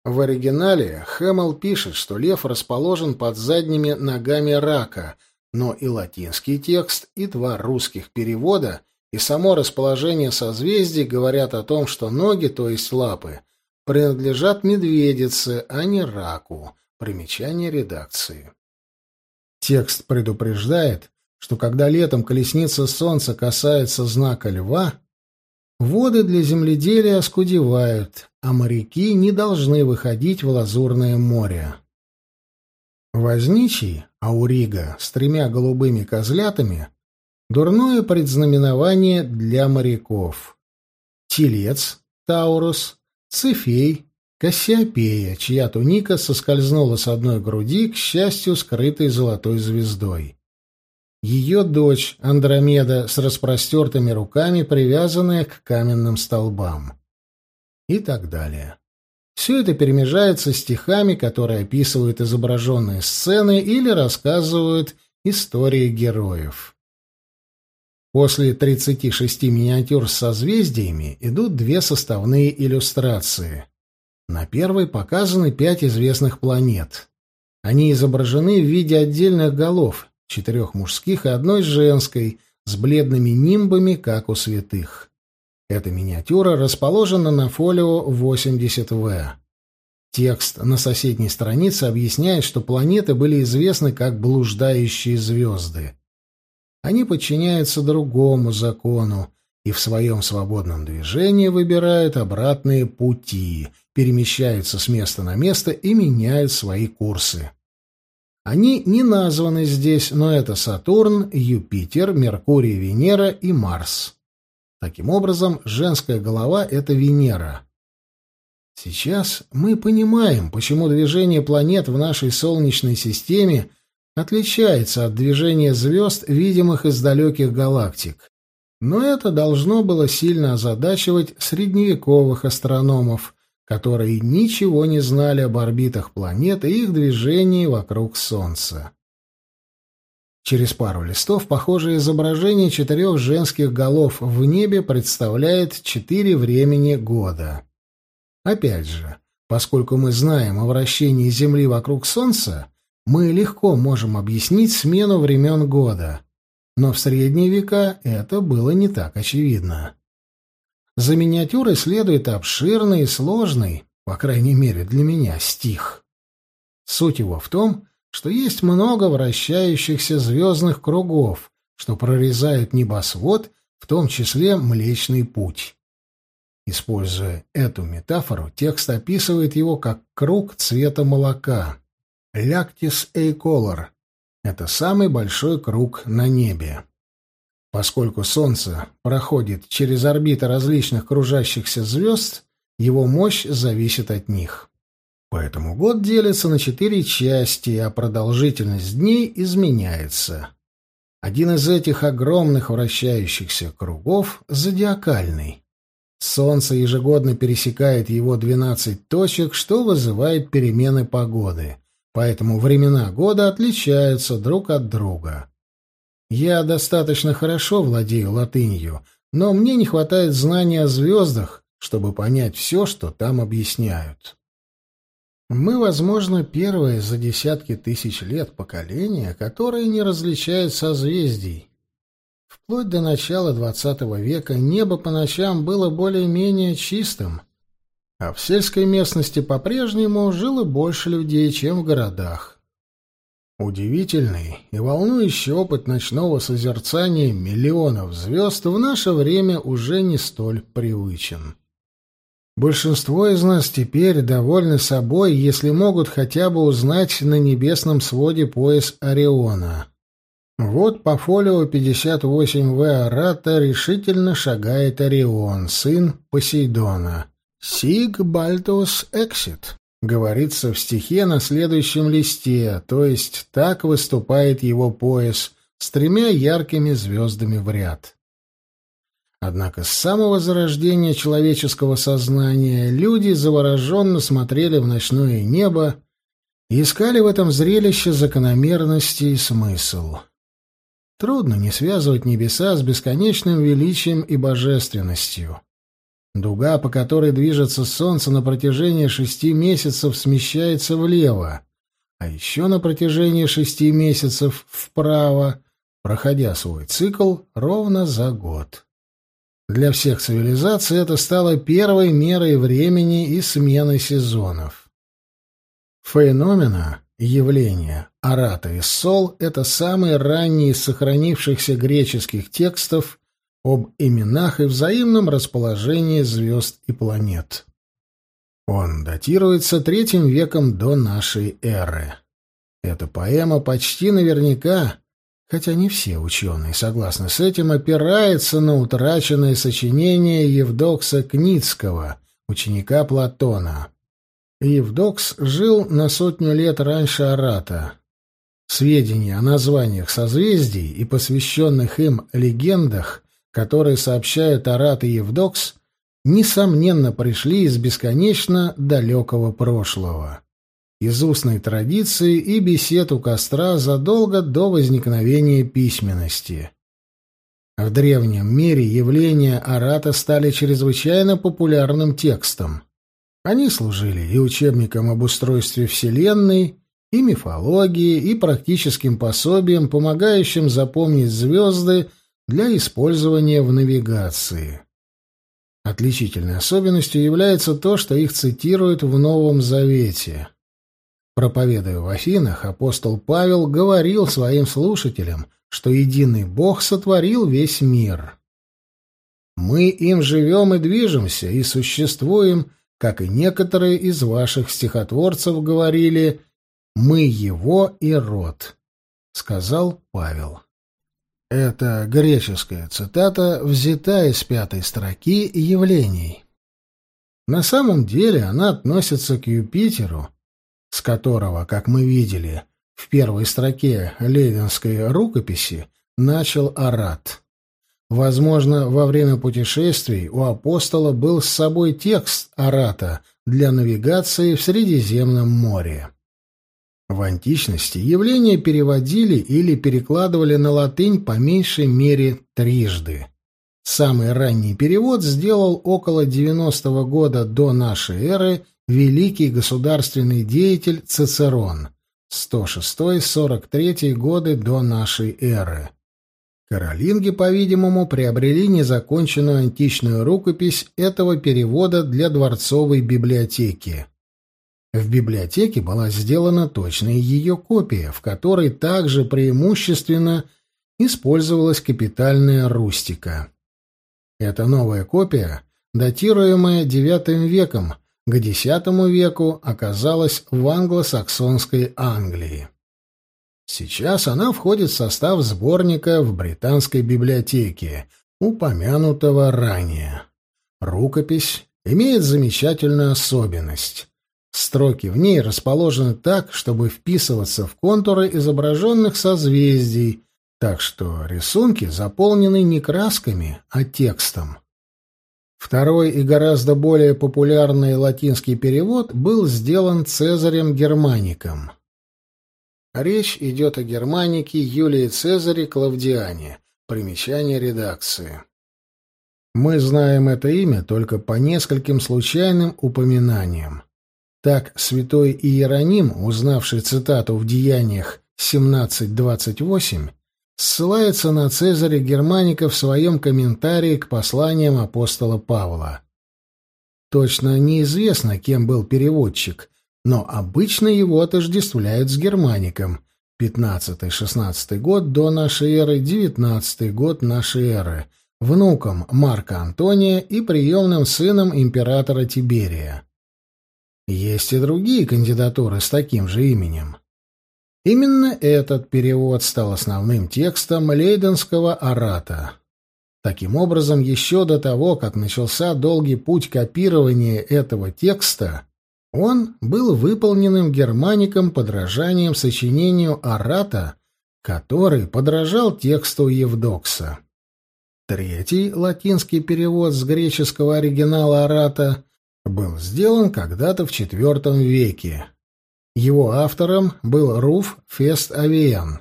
В оригинале Хэмилл пишет, что лев расположен под задними ногами рака, но и латинский текст, и два русских перевода, и само расположение созвездий говорят о том, что ноги, то есть лапы, принадлежат медведице, а не раку. Примечание редакции. Текст предупреждает, что когда летом колесница Солнца касается знака льва, воды для земледелия оскудевают, а моряки не должны выходить в Лазурное море. Возничий, Аурига, с тремя голубыми козлятами — дурное предзнаменование для моряков. Телец, Таурус, Цефей, Кассиопея, чья туника соскользнула с одной груди, к счастью, скрытой золотой звездой. Ее дочь Андромеда с распростертыми руками, привязанная к каменным столбам. И так далее. Все это перемежается стихами, которые описывают изображенные сцены или рассказывают истории героев. После 36 миниатюр с созвездиями идут две составные иллюстрации. На первой показаны пять известных планет. Они изображены в виде отдельных голов, четырех мужских и одной женской, с бледными нимбами, как у святых. Эта миниатюра расположена на фолио 80В. Текст на соседней странице объясняет, что планеты были известны как блуждающие звезды. Они подчиняются другому закону и в своем свободном движении выбирают обратные пути, перемещаются с места на место и меняют свои курсы. Они не названы здесь, но это Сатурн, Юпитер, Меркурий, Венера и Марс. Таким образом, женская голова — это Венера. Сейчас мы понимаем, почему движение планет в нашей Солнечной системе отличается от движения звезд, видимых из далеких галактик. Но это должно было сильно озадачивать средневековых астрономов, которые ничего не знали об орбитах планет и их движении вокруг Солнца. Через пару листов похожее изображение четырех женских голов в небе представляет четыре времени года. Опять же, поскольку мы знаем о вращении Земли вокруг Солнца, мы легко можем объяснить смену времен года. Но в средние века это было не так очевидно. За миниатюрой следует обширный и сложный, по крайней мере для меня, стих. Суть его в том, что есть много вращающихся звездных кругов, что прорезают небосвод, в том числе Млечный Путь. Используя эту метафору, текст описывает его как круг цвета молока. Ляктис Эйколор — это самый большой круг на небе. Поскольку Солнце проходит через орбиты различных кружащихся звезд, его мощь зависит от них. Поэтому год делится на четыре части, а продолжительность дней изменяется. Один из этих огромных вращающихся кругов — зодиакальный. Солнце ежегодно пересекает его 12 точек, что вызывает перемены погоды поэтому времена года отличаются друг от друга. Я достаточно хорошо владею латынью, но мне не хватает знания о звездах, чтобы понять все, что там объясняют. Мы, возможно, первое за десятки тысяч лет поколение, которое не различает созвездий. Вплоть до начала XX века небо по ночам было более-менее чистым, а в сельской местности по-прежнему жило больше людей, чем в городах. Удивительный и волнующий опыт ночного созерцания миллионов звезд в наше время уже не столь привычен. Большинство из нас теперь довольны собой, если могут хотя бы узнать на небесном своде пояс Ориона. Вот по фолио 58В Арата решительно шагает Орион, сын Посейдона. «Сиг бальтус эксит», — говорится в стихе на следующем листе, то есть так выступает его пояс с тремя яркими звездами в ряд. Однако с самого зарождения человеческого сознания люди завороженно смотрели в ночное небо и искали в этом зрелище закономерности и смысл. Трудно не связывать небеса с бесконечным величием и божественностью. Дуга, по которой движется Солнце на протяжении шести месяцев, смещается влево, а еще на протяжении шести месяцев вправо, проходя свой цикл ровно за год. Для всех цивилизаций это стало первой мерой времени и смены сезонов. Феномена, явления, арата и сол — это самые ранние из сохранившихся греческих текстов об именах и взаимном расположении звезд и планет. Он датируется третьим веком до нашей эры. Эта поэма почти наверняка, хотя не все ученые согласны с этим, опирается на утраченное сочинение Евдокса Кницкого, ученика Платона. Евдокс жил на сотню лет раньше Арата. Сведения о названиях созвездий и посвященных им легендах, которые сообщают Арат и Евдокс, несомненно пришли из бесконечно далекого прошлого, из устной традиции и бесед у костра задолго до возникновения письменности. В древнем мире явления Арата стали чрезвычайно популярным текстом. Они служили и учебником об устройстве Вселенной, и мифологии, и практическим пособием, помогающим запомнить звезды для использования в навигации. Отличительной особенностью является то, что их цитируют в Новом Завете. Проповедуя в Афинах, апостол Павел говорил своим слушателям, что единый Бог сотворил весь мир. Мы им живем и движемся, и существуем, как и некоторые из ваших стихотворцев говорили, «Мы его и род», — сказал Павел. Это греческая цитата взята из пятой строки явлений. На самом деле она относится к Юпитеру, с которого, как мы видели, в первой строке Лейденской рукописи начал Арат. Возможно, во время путешествий у апостола был с собой текст Арата для навигации в Средиземном море. В античности явления переводили или перекладывали на латынь по меньшей мере трижды. Самый ранний перевод сделал около 90 года до нашей эры великий государственный деятель Цицерон 106-43 годы до нашей эры. Каролинги, по-видимому, приобрели незаконченную античную рукопись этого перевода для дворцовой библиотеки. В библиотеке была сделана точная ее копия, в которой также преимущественно использовалась капитальная рустика. Эта новая копия, датируемая IX веком, к X веку оказалась в англосаксонской Англии. Сейчас она входит в состав сборника в британской библиотеке, упомянутого ранее. Рукопись имеет замечательную особенность. Строки в ней расположены так, чтобы вписываться в контуры изображенных созвездий, так что рисунки заполнены не красками, а текстом. Второй и гораздо более популярный латинский перевод был сделан Цезарем Германиком. Речь идет о Германике Юлии Цезаре Клавдиане. Примечание редакции. Мы знаем это имя только по нескольким случайным упоминаниям. Так святой Иероним, узнавший цитату в Деяниях 17.28, ссылается на Цезаря Германика в своем комментарии к посланиям апостола Павла. Точно неизвестно, кем был переводчик, но обычно его отождествляют с Германиком. 15-16 год до нашей эры, 19 год нашей эры, внуком Марка Антония и приемным сыном императора Тиберия. Есть и другие кандидатуры с таким же именем. Именно этот перевод стал основным текстом Лейденского ората. Таким образом, еще до того, как начался долгий путь копирования этого текста, он был выполненным германиком подражанием сочинению ората, который подражал тексту Евдокса. Третий латинский перевод с греческого оригинала ората был сделан когда-то в IV веке. Его автором был Руф Фест Авиан,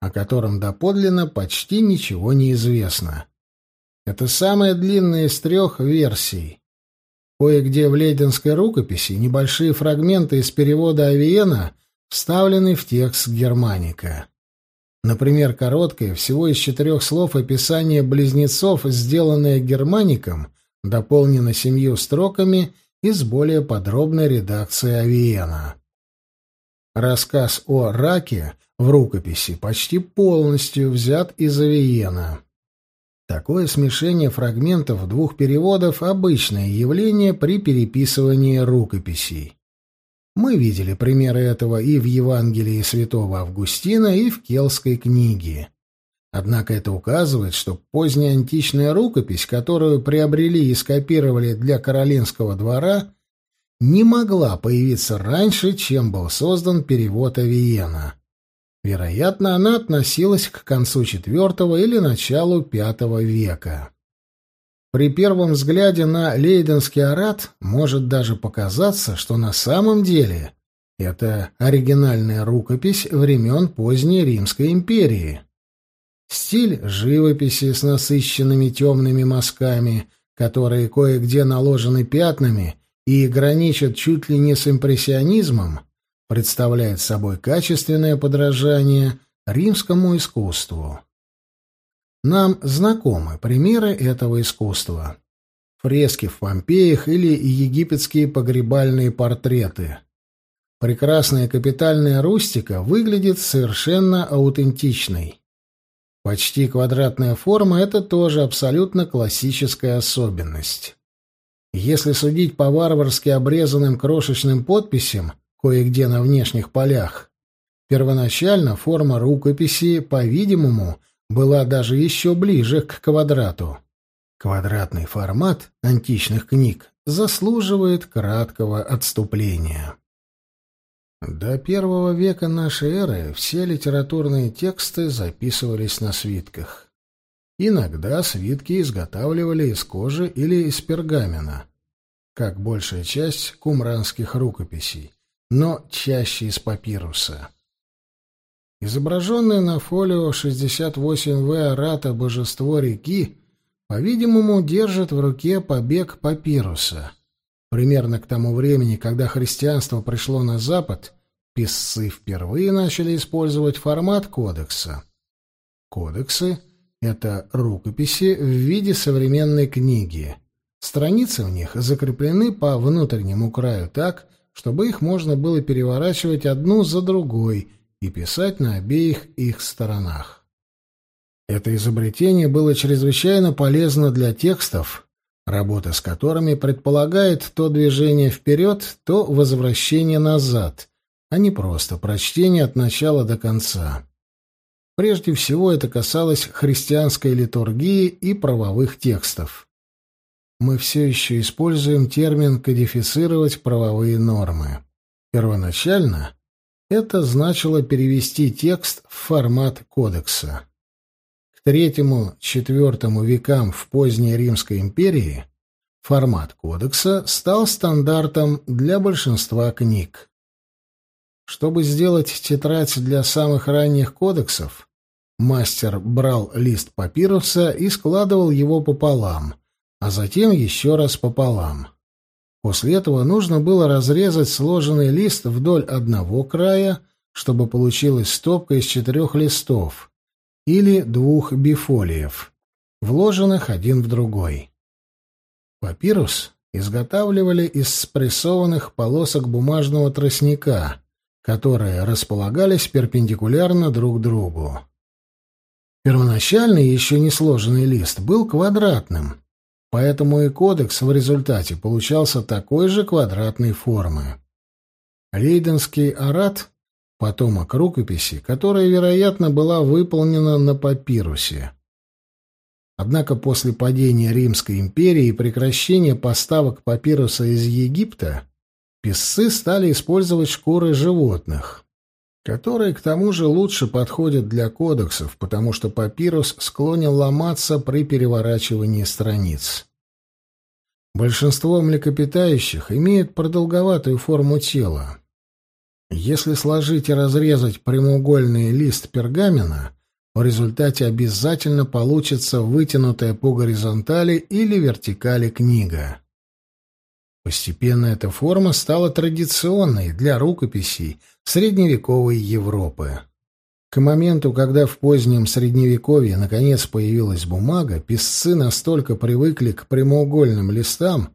о котором доподлинно почти ничего не известно. Это самая длинная из трех версий. Кое-где в лейденской рукописи небольшие фрагменты из перевода Авиена вставлены в текст Германика. Например, короткое, всего из четырех слов описание близнецов, сделанное Германиком, дополнено семью строками из более подробной редакции Авиена. Рассказ о раке в рукописи почти полностью взят из Авиена. Такое смешение фрагментов двух переводов — обычное явление при переписывании рукописей. Мы видели примеры этого и в Евангелии святого Августина, и в Келской книге. Однако это указывает, что поздняя античная рукопись, которую приобрели и скопировали для Каролинского двора, не могла появиться раньше, чем был создан перевод Авиена. Вероятно, она относилась к концу IV или началу V века. При первом взгляде на Лейденский арат может даже показаться, что на самом деле это оригинальная рукопись времен поздней Римской империи. Стиль живописи с насыщенными темными мазками, которые кое-где наложены пятнами и граничат чуть ли не с импрессионизмом, представляет собой качественное подражание римскому искусству. Нам знакомы примеры этого искусства. Фрески в Помпеях или египетские погребальные портреты. Прекрасная капитальная рустика выглядит совершенно аутентичной. Почти квадратная форма — это тоже абсолютно классическая особенность. Если судить по варварски обрезанным крошечным подписям, кое-где на внешних полях. Первоначально форма рукописи, по-видимому, была даже еще ближе к квадрату. Квадратный формат античных книг заслуживает краткого отступления. До первого века нашей эры все литературные тексты записывались на свитках. Иногда свитки изготавливали из кожи или из пергамена, как большая часть кумранских рукописей, но чаще из папируса. Изображенное на фолио 68В Арата божество реки, по-видимому, держит в руке побег папируса. Примерно к тому времени, когда христианство пришло на Запад, писцы впервые начали использовать формат кодекса. Кодексы — это рукописи в виде современной книги. Страницы в них закреплены по внутреннему краю так, чтобы их можно было переворачивать одну за другой и писать на обеих их сторонах. Это изобретение было чрезвычайно полезно для текстов, работа с которыми предполагает то движение вперед, то возвращение назад, а не просто прочтение от начала до конца. Прежде всего это касалось христианской литургии и правовых текстов мы все еще используем термин «кодифицировать правовые нормы». Первоначально это значило перевести текст в формат кодекса. К третьему-четвертому векам в поздней Римской империи формат кодекса стал стандартом для большинства книг. Чтобы сделать тетрадь для самых ранних кодексов, мастер брал лист папируса и складывал его пополам, а затем еще раз пополам. После этого нужно было разрезать сложенный лист вдоль одного края, чтобы получилась стопка из четырех листов или двух бифолиев, вложенных один в другой. Папирус изготавливали из спрессованных полосок бумажного тростника, которые располагались перпендикулярно друг другу. Первоначальный еще не сложенный лист был квадратным, Поэтому и кодекс в результате получался такой же квадратной формы. Лейденский арат — потомок рукописи, которая, вероятно, была выполнена на папирусе. Однако после падения Римской империи и прекращения поставок папируса из Египта писцы стали использовать шкуры животных, которые к тому же лучше подходят для кодексов, потому что папирус склонен ломаться при переворачивании страниц. Большинство млекопитающих имеют продолговатую форму тела. Если сложить и разрезать прямоугольный лист пергамена, в результате обязательно получится вытянутая по горизонтали или вертикали книга. Постепенно эта форма стала традиционной для рукописей средневековой Европы. К моменту, когда в позднем Средневековье наконец появилась бумага, писцы настолько привыкли к прямоугольным листам,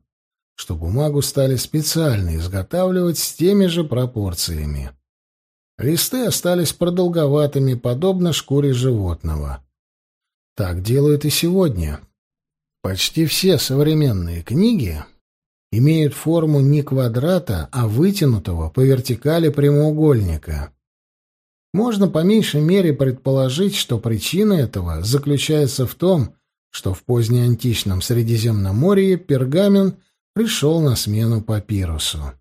что бумагу стали специально изготавливать с теми же пропорциями. Листы остались продолговатыми, подобно шкуре животного. Так делают и сегодня. Почти все современные книги имеют форму не квадрата, а вытянутого по вертикали прямоугольника. Можно по меньшей мере предположить, что причина этого заключается в том, что в позднеантичном Средиземноморье пергамент пришел на смену папирусу.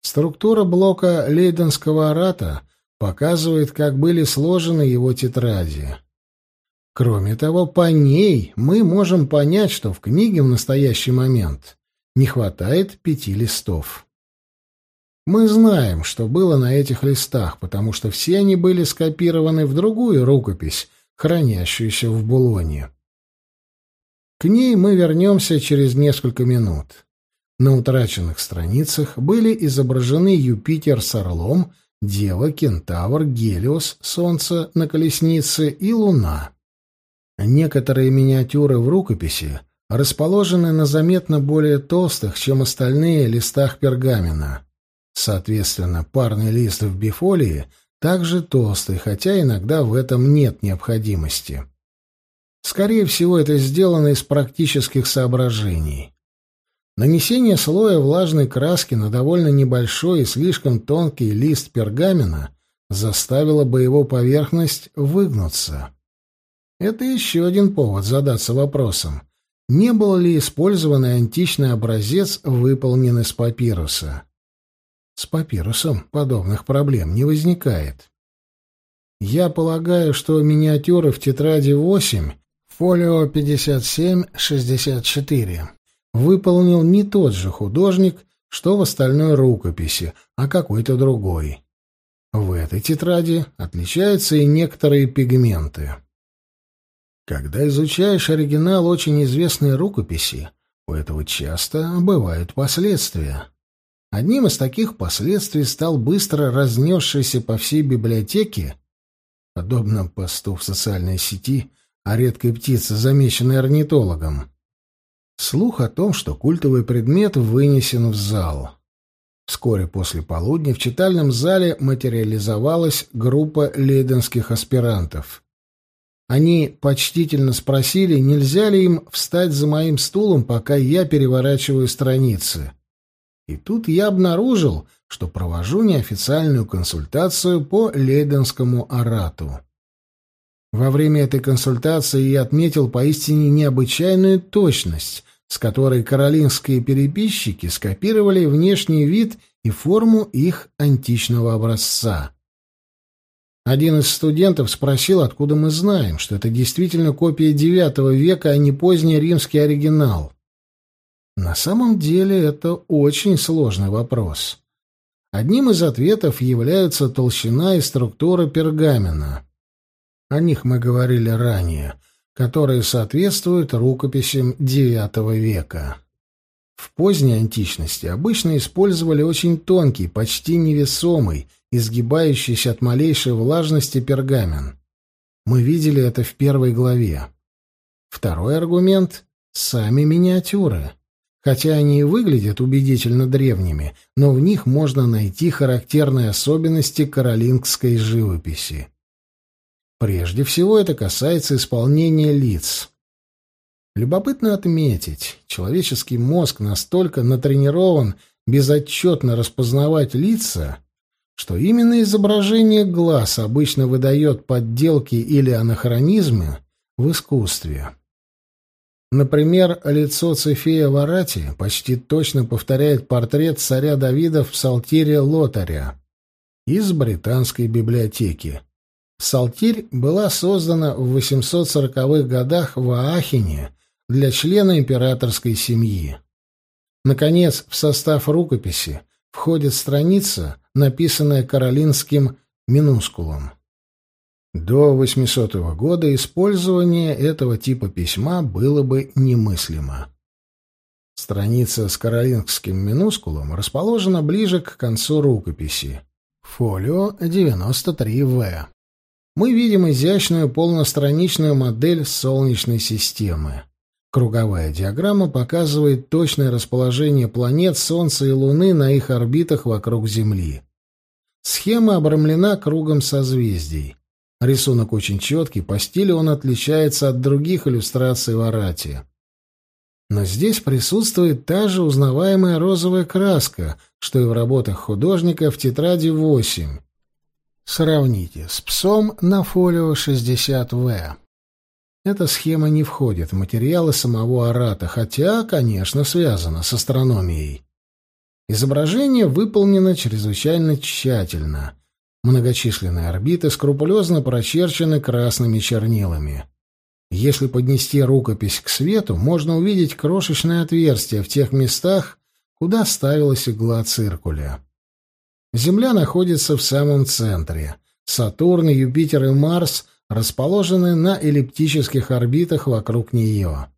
Структура блока лейденского арата показывает, как были сложены его тетради. Кроме того, по ней мы можем понять, что в книге в настоящий момент не хватает пяти листов. Мы знаем, что было на этих листах, потому что все они были скопированы в другую рукопись, хранящуюся в Булоне. К ней мы вернемся через несколько минут. На утраченных страницах были изображены Юпитер с орлом, Дева, Кентавр, Гелиос, Солнце на колеснице и Луна. Некоторые миниатюры в рукописи расположены на заметно более толстых, чем остальные, листах пергамента. Соответственно, парный лист в бифолии также толстый, хотя иногда в этом нет необходимости. Скорее всего, это сделано из практических соображений. Нанесение слоя влажной краски на довольно небольшой и слишком тонкий лист пергамента заставило бы его поверхность выгнуться. Это еще один повод задаться вопросом, не был ли использованный античный образец выполнен из папируса. С папирусом подобных проблем не возникает. Я полагаю, что миниатюры в тетради 8, фолио 57-64, выполнил не тот же художник, что в остальной рукописи, а какой-то другой. В этой тетради отличаются и некоторые пигменты. Когда изучаешь оригинал очень известной рукописи, у этого часто бывают последствия. Одним из таких последствий стал быстро разнесшийся по всей библиотеке, подобно посту в социальной сети о редкой птице, замеченной орнитологом, слух о том, что культовый предмет вынесен в зал. Вскоре после полудня в читальном зале материализовалась группа лейденских аспирантов. Они почтительно спросили, нельзя ли им встать за моим стулом, пока я переворачиваю страницы. И тут я обнаружил, что провожу неофициальную консультацию по Лейденскому арату. Во время этой консультации я отметил поистине необычайную точность, с которой каролинские переписчики скопировали внешний вид и форму их античного образца. Один из студентов спросил, откуда мы знаем, что это действительно копия IX века, а не поздний римский оригинал. На самом деле это очень сложный вопрос. Одним из ответов являются толщина и структура пергамента. О них мы говорили ранее, которые соответствуют рукописям IX века. В поздней античности обычно использовали очень тонкий, почти невесомый, изгибающийся от малейшей влажности пергамент. Мы видели это в первой главе. Второй аргумент — сами миниатюры. Хотя они и выглядят убедительно древними, но в них можно найти характерные особенности каролингской живописи. Прежде всего это касается исполнения лиц. Любопытно отметить, человеческий мозг настолько натренирован безотчетно распознавать лица, что именно изображение глаз обычно выдает подделки или анахронизмы в искусстве. Например, лицо Цефея Варати почти точно повторяет портрет царя Давида в псалтире Лотаря из британской библиотеки. Псалтирь была создана в 840-х годах в Аахене для члена императорской семьи. Наконец, в состав рукописи входит страница, написанная каролинским минускулом. До 800 года использование этого типа письма было бы немыслимо. Страница с каролингским минускулом расположена ближе к концу рукописи. Фолио 93В. Мы видим изящную полностраничную модель Солнечной системы. Круговая диаграмма показывает точное расположение планет Солнца и Луны на их орбитах вокруг Земли. Схема обрамлена кругом созвездий. Рисунок очень четкий, по стилю он отличается от других иллюстраций в Арате. Но здесь присутствует та же узнаваемая розовая краска, что и в работах художника в тетради 8. Сравните с псом на фолио 60В. Эта схема не входит в материалы самого Арата, хотя, конечно, связана с астрономией. Изображение выполнено чрезвычайно тщательно. Многочисленные орбиты скрупулезно прочерчены красными чернилами. Если поднести рукопись к свету, можно увидеть крошечное отверстие в тех местах, куда ставилась игла циркуля. Земля находится в самом центре. Сатурн, Юпитер и Марс расположены на эллиптических орбитах вокруг нее.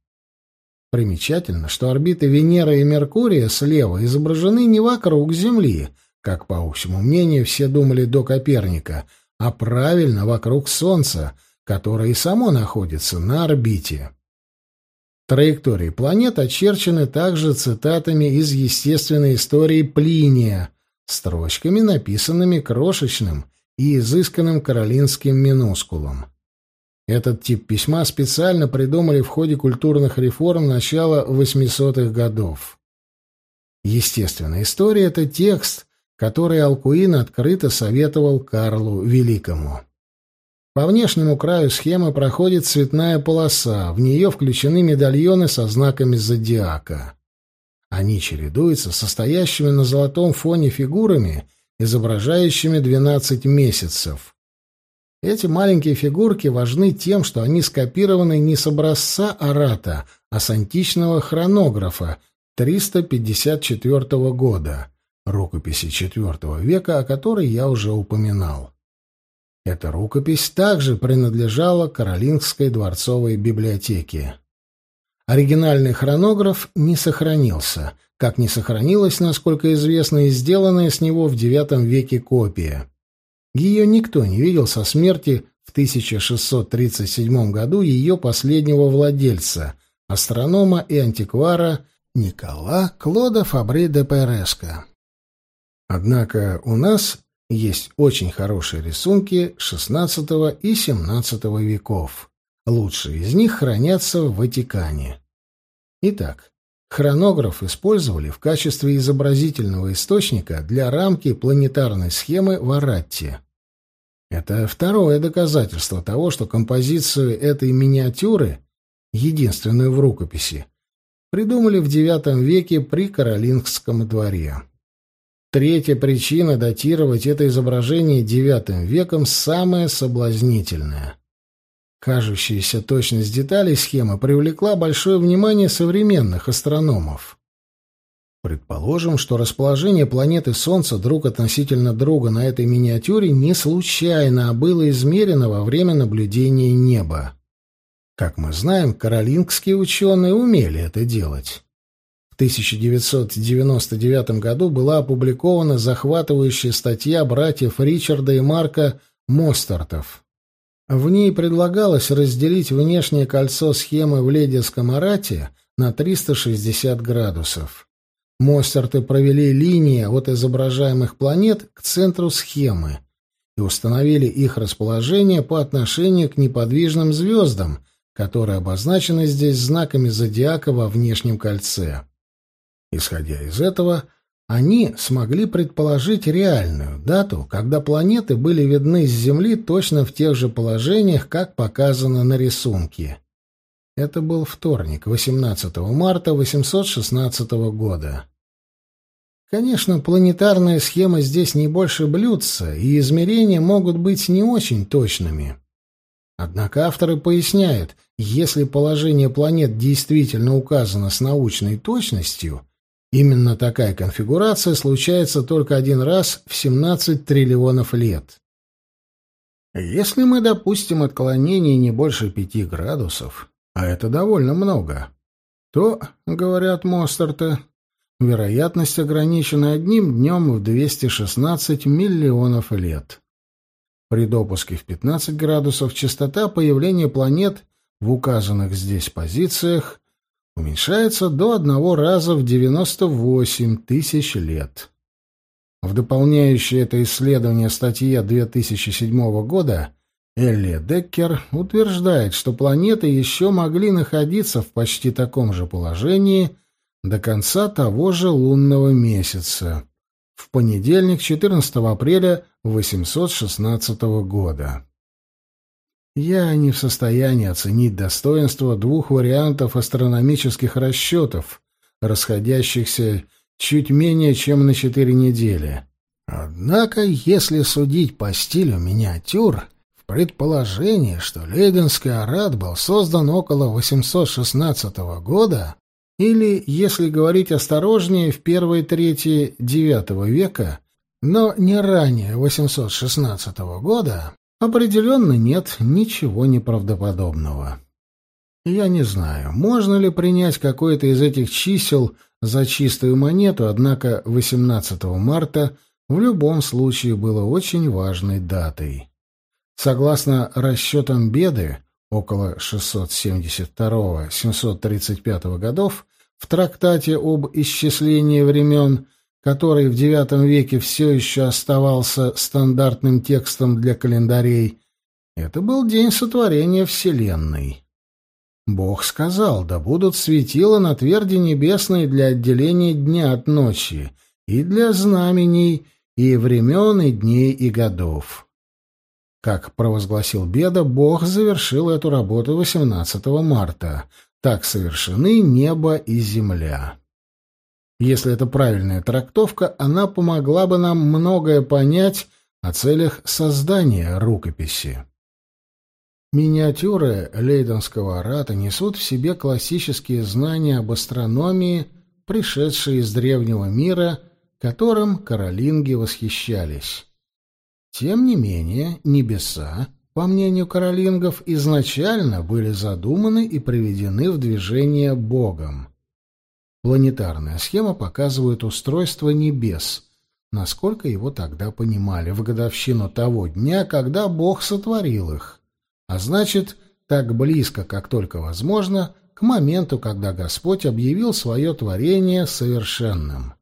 Примечательно, что орбиты Венеры и Меркурия слева изображены не вокруг Земли, как, по общему мнению, все думали до Коперника, а правильно вокруг Солнца, которое и само находится на орбите. Траектории планет очерчены также цитатами из естественной истории Плиния, строчками, написанными крошечным и изысканным каролинским минускулом. Этот тип письма специально придумали в ходе культурных реформ начала 800-х годов. Естественно, история — это текст, который Алкуин открыто советовал Карлу Великому. По внешнему краю схемы проходит цветная полоса, в нее включены медальоны со знаками зодиака. Они чередуются со стоящими на золотом фоне фигурами — изображающими 12 месяцев. Эти маленькие фигурки важны тем, что они скопированы не с образца Арата, а с античного хронографа 354 года, рукописи IV века, о которой я уже упоминал. Эта рукопись также принадлежала Каролингской дворцовой библиотеке. Оригинальный хронограф не сохранился, как не сохранилась, насколько известно, и сделанная с него в IX веке копия. Ее никто не видел со смерти в 1637 году ее последнего владельца, астронома и антиквара Никола Клода Фабри де Переско. Однако у нас есть очень хорошие рисунки XVI и XVII веков. Лучшие из них хранятся в Ватикане. Итак, хронограф использовали в качестве изобразительного источника для рамки планетарной схемы в Аратте. Это второе доказательство того, что композицию этой миниатюры, единственную в рукописи, придумали в IX веке при Каролингском дворе. Третья причина датировать это изображение IX веком самая соблазнительная. Кажущаяся точность деталей схемы привлекла большое внимание современных астрономов. Предположим, что расположение планеты Солнца друг относительно друга на этой миниатюре не случайно, а было измерено во время наблюдения неба. Как мы знаем, каролингские ученые умели это делать. В 1999 году была опубликована захватывающая статья братьев Ричарда и Марка Мостартов в ней предлагалось разделить внешнее кольцо схемы в Ледиском Арате на 360 градусов. Мостерты провели линии от изображаемых планет к центру схемы и установили их расположение по отношению к неподвижным звездам, которые обозначены здесь знаками зодиака во внешнем кольце. Исходя из этого, они смогли предположить реальную дату, когда планеты были видны с Земли точно в тех же положениях, как показано на рисунке. Это был вторник, 18 марта 816 года. Конечно, планетарная схема здесь не больше блюдца, и измерения могут быть не очень точными. Однако авторы поясняют, если положение планет действительно указано с научной точностью, Именно такая конфигурация случается только один раз в 17 триллионов лет. Если мы допустим отклонение не больше пяти градусов, а это довольно много, то, говорят Мостерты, вероятность ограничена одним днем в 216 миллионов лет. При допуске в 15 градусов частота появления планет в указанных здесь позициях уменьшается до одного раза в 98 тысяч лет. В дополняющее это исследование статье 2007 года Элли Деккер утверждает, что планеты еще могли находиться в почти таком же положении до конца того же лунного месяца, в понедельник, 14 апреля 816 года. Я не в состоянии оценить достоинство двух вариантов астрономических расчетов, расходящихся чуть менее чем на четыре недели. Однако, если судить по стилю миниатюр, в предположении, что Лейденский арат был создан около 816 года, или, если говорить осторожнее, в первой трети IX века, но не ранее 816 года, определенно нет ничего неправдоподобного. Я не знаю, можно ли принять какое-то из этих чисел за чистую монету, однако 18 марта в любом случае было очень важной датой. Согласно расчетам Беды, около 672-735 годов, в трактате об исчислении времен, который в IX веке все еще оставался стандартным текстом для календарей, это был день сотворения Вселенной. Бог сказал, да будут светила на тверди небесной для отделения дня от ночи, и для знамений, и времен, и дней, и годов. Как провозгласил Беда, Бог завершил эту работу 18 марта. Так совершены небо и земля. Если это правильная трактовка, она помогла бы нам многое понять о целях создания рукописи. Миниатюры Лейденского арата несут в себе классические знания об астрономии, пришедшие из древнего мира, которым каролинги восхищались. Тем не менее, небеса, по мнению каролингов, изначально были задуманы и приведены в движение Богом. Планетарная схема показывает устройство небес, насколько его тогда понимали, в годовщину того дня, когда Бог сотворил их а значит, так близко, как только возможно, к моменту, когда Господь объявил свое творение совершенным.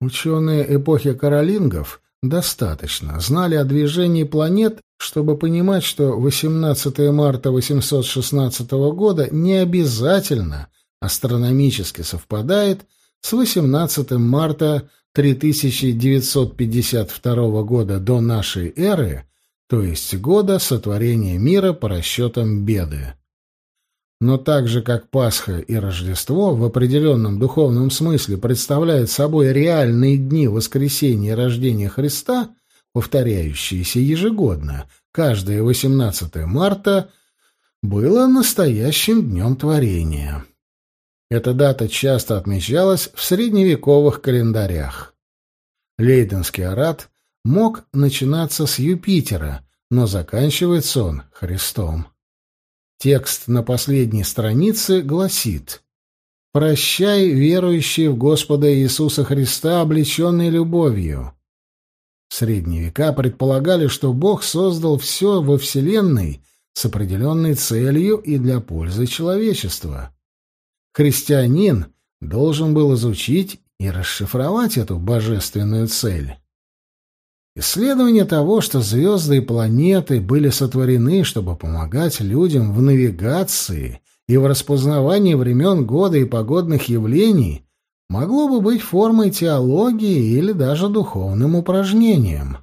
Ученые эпохи каролингов достаточно знали о движении планет, чтобы понимать, что 18 марта 816 года не обязательно астрономически совпадает с 18 марта 3952 года до нашей эры то есть года сотворения мира по расчетам Беды. Но так же, как Пасха и Рождество в определенном духовном смысле представляют собой реальные дни воскресения и рождения Христа, повторяющиеся ежегодно, каждое 18 марта, было настоящим днем творения. Эта дата часто отмечалась в средневековых календарях. Лейденский арат мог начинаться с Юпитера, но заканчивается он Христом. Текст на последней странице гласит «Прощай, верующий в Господа Иисуса Христа, облеченный любовью». В средние века предполагали, что Бог создал все во Вселенной с определенной целью и для пользы человечества. Христианин должен был изучить и расшифровать эту божественную цель. Исследование того, что звезды и планеты были сотворены, чтобы помогать людям в навигации и в распознавании времен года и погодных явлений, могло бы быть формой теологии или даже духовным упражнением.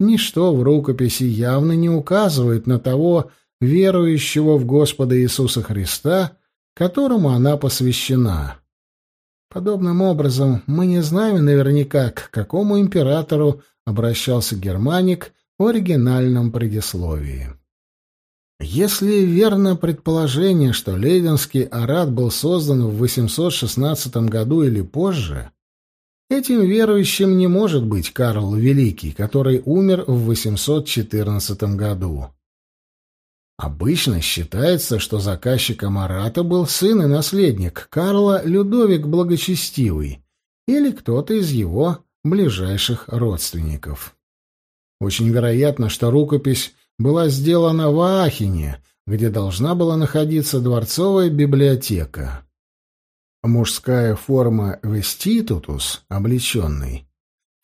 Ничто в рукописи явно не указывает на того верующего в Господа Иисуса Христа, которому она посвящена. Подобным образом, мы не знаем наверняка, к какому императору обращался Германик в оригинальном предисловии. Если верно предположение, что Лейденский арат был создан в 816 году или позже, этим верующим не может быть Карл Великий, который умер в 814 году. Обычно считается, что заказчиком арата был сын и наследник Карла Людовик Благочестивый или кто-то из его ближайших родственников. Очень вероятно, что рукопись была сделана в Аахене, где должна была находиться дворцовая библиотека. Мужская форма «веститутус» — облеченный.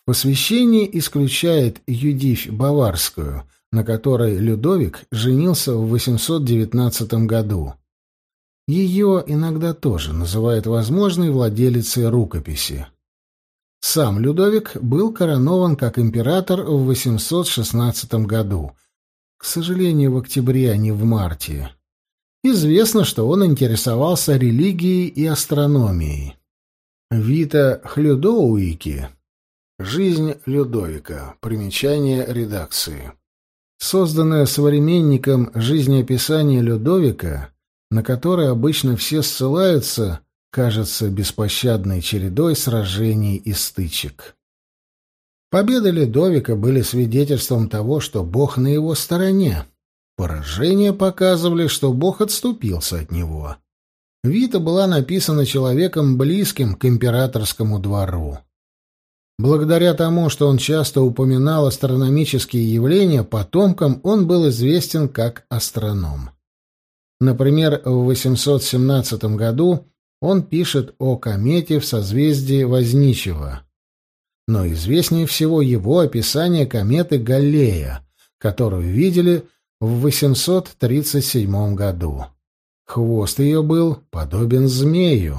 Посвящение исключает Юдифь Баварскую, на которой Людовик женился в 819 году. Ее иногда тоже называют возможной владелицей рукописи. Сам Людовик был коронован как император в 816 году, к сожалению, в октябре, а не в марте. Известно, что он интересовался религией и астрономией. Вита Хлюдоуики. Жизнь Людовика. Примечание редакции. Созданное современником жизнеописание Людовика, на которое обычно все ссылаются, кажется беспощадной чередой сражений и стычек. Победы Людовика были свидетельством того, что Бог на его стороне. Поражения показывали, что Бог отступился от него. Вита была написана человеком близким к императорскому двору. Благодаря тому, что он часто упоминал астрономические явления, потомкам он был известен как астроном. Например, в 817 году он пишет о комете в созвездии Возничего но известнее всего его описание кометы Галлея, которую видели в 837 году. Хвост ее был подобен змею.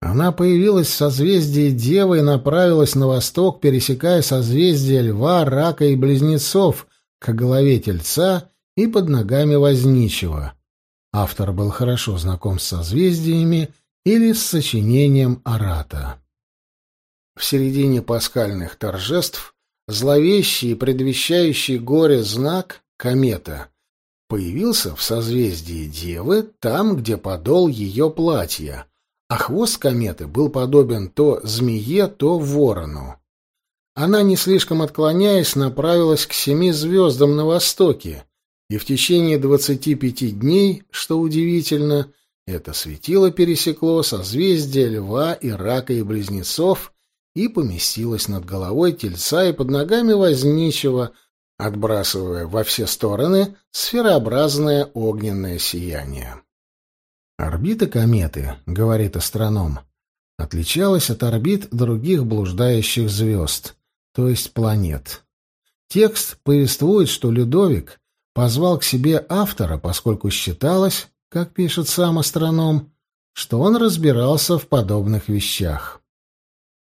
Она появилась в созвездии Девы и направилась на восток, пересекая созвездие Льва, Рака и Близнецов к голове Тельца и под ногами Возничего. Автор был хорошо знаком с созвездиями или с сочинением Арата. В середине пасхальных торжеств зловещий и предвещающий горе знак — комета — появился в созвездии Девы, там, где подол ее платья, а хвост кометы был подобен то змее, то ворону. Она, не слишком отклоняясь, направилась к семи звездам на востоке, и в течение двадцати пяти дней, что удивительно, это светило пересекло созвездие Льва и Рака и Близнецов и поместилась над головой тельца и под ногами возничего, отбрасывая во все стороны сферообразное огненное сияние. Орбита кометы, говорит астроном, отличалась от орбит других блуждающих звезд, то есть планет. Текст повествует, что Людовик позвал к себе автора, поскольку считалось, как пишет сам астроном, что он разбирался в подобных вещах.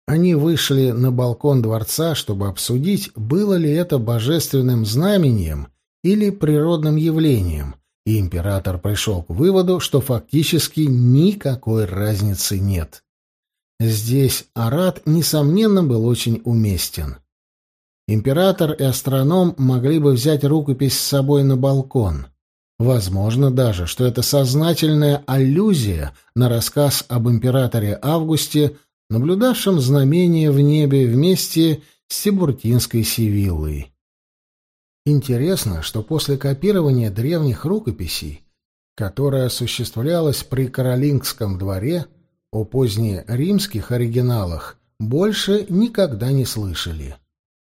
Они вышли на балкон дворца, чтобы обсудить, было ли это божественным знамением или природным явлением, и император пришел к выводу, что фактически никакой разницы нет. Здесь Арат, несомненно, был очень уместен. Император и астроном могли бы взять рукопись с собой на балкон. Возможно даже, что это сознательная аллюзия на рассказ об императоре Августе наблюдавшим знамение в небе вместе с Сибуртинской Сивиллой. Интересно, что после копирования древних рукописей, которое осуществлялось при Каролингском дворе, о позднеримских оригиналах больше никогда не слышали.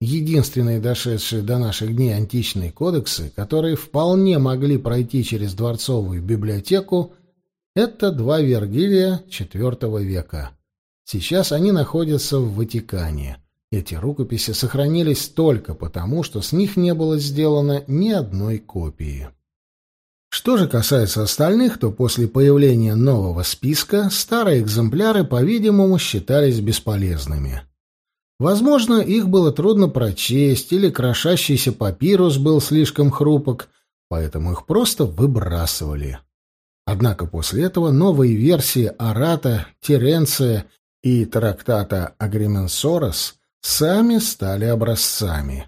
Единственные дошедшие до наших дней античные кодексы, которые вполне могли пройти через дворцовую библиотеку, это два Вергилия IV века. Сейчас они находятся в Ватикане. Эти рукописи сохранились только потому, что с них не было сделано ни одной копии. Что же касается остальных, то после появления нового списка старые экземпляры, по-видимому, считались бесполезными. Возможно, их было трудно прочесть, или крошащийся папирус был слишком хрупок, поэтому их просто выбрасывали. Однако после этого новые версии Арата, Теренция и трактата Агрименсорос сами стали образцами.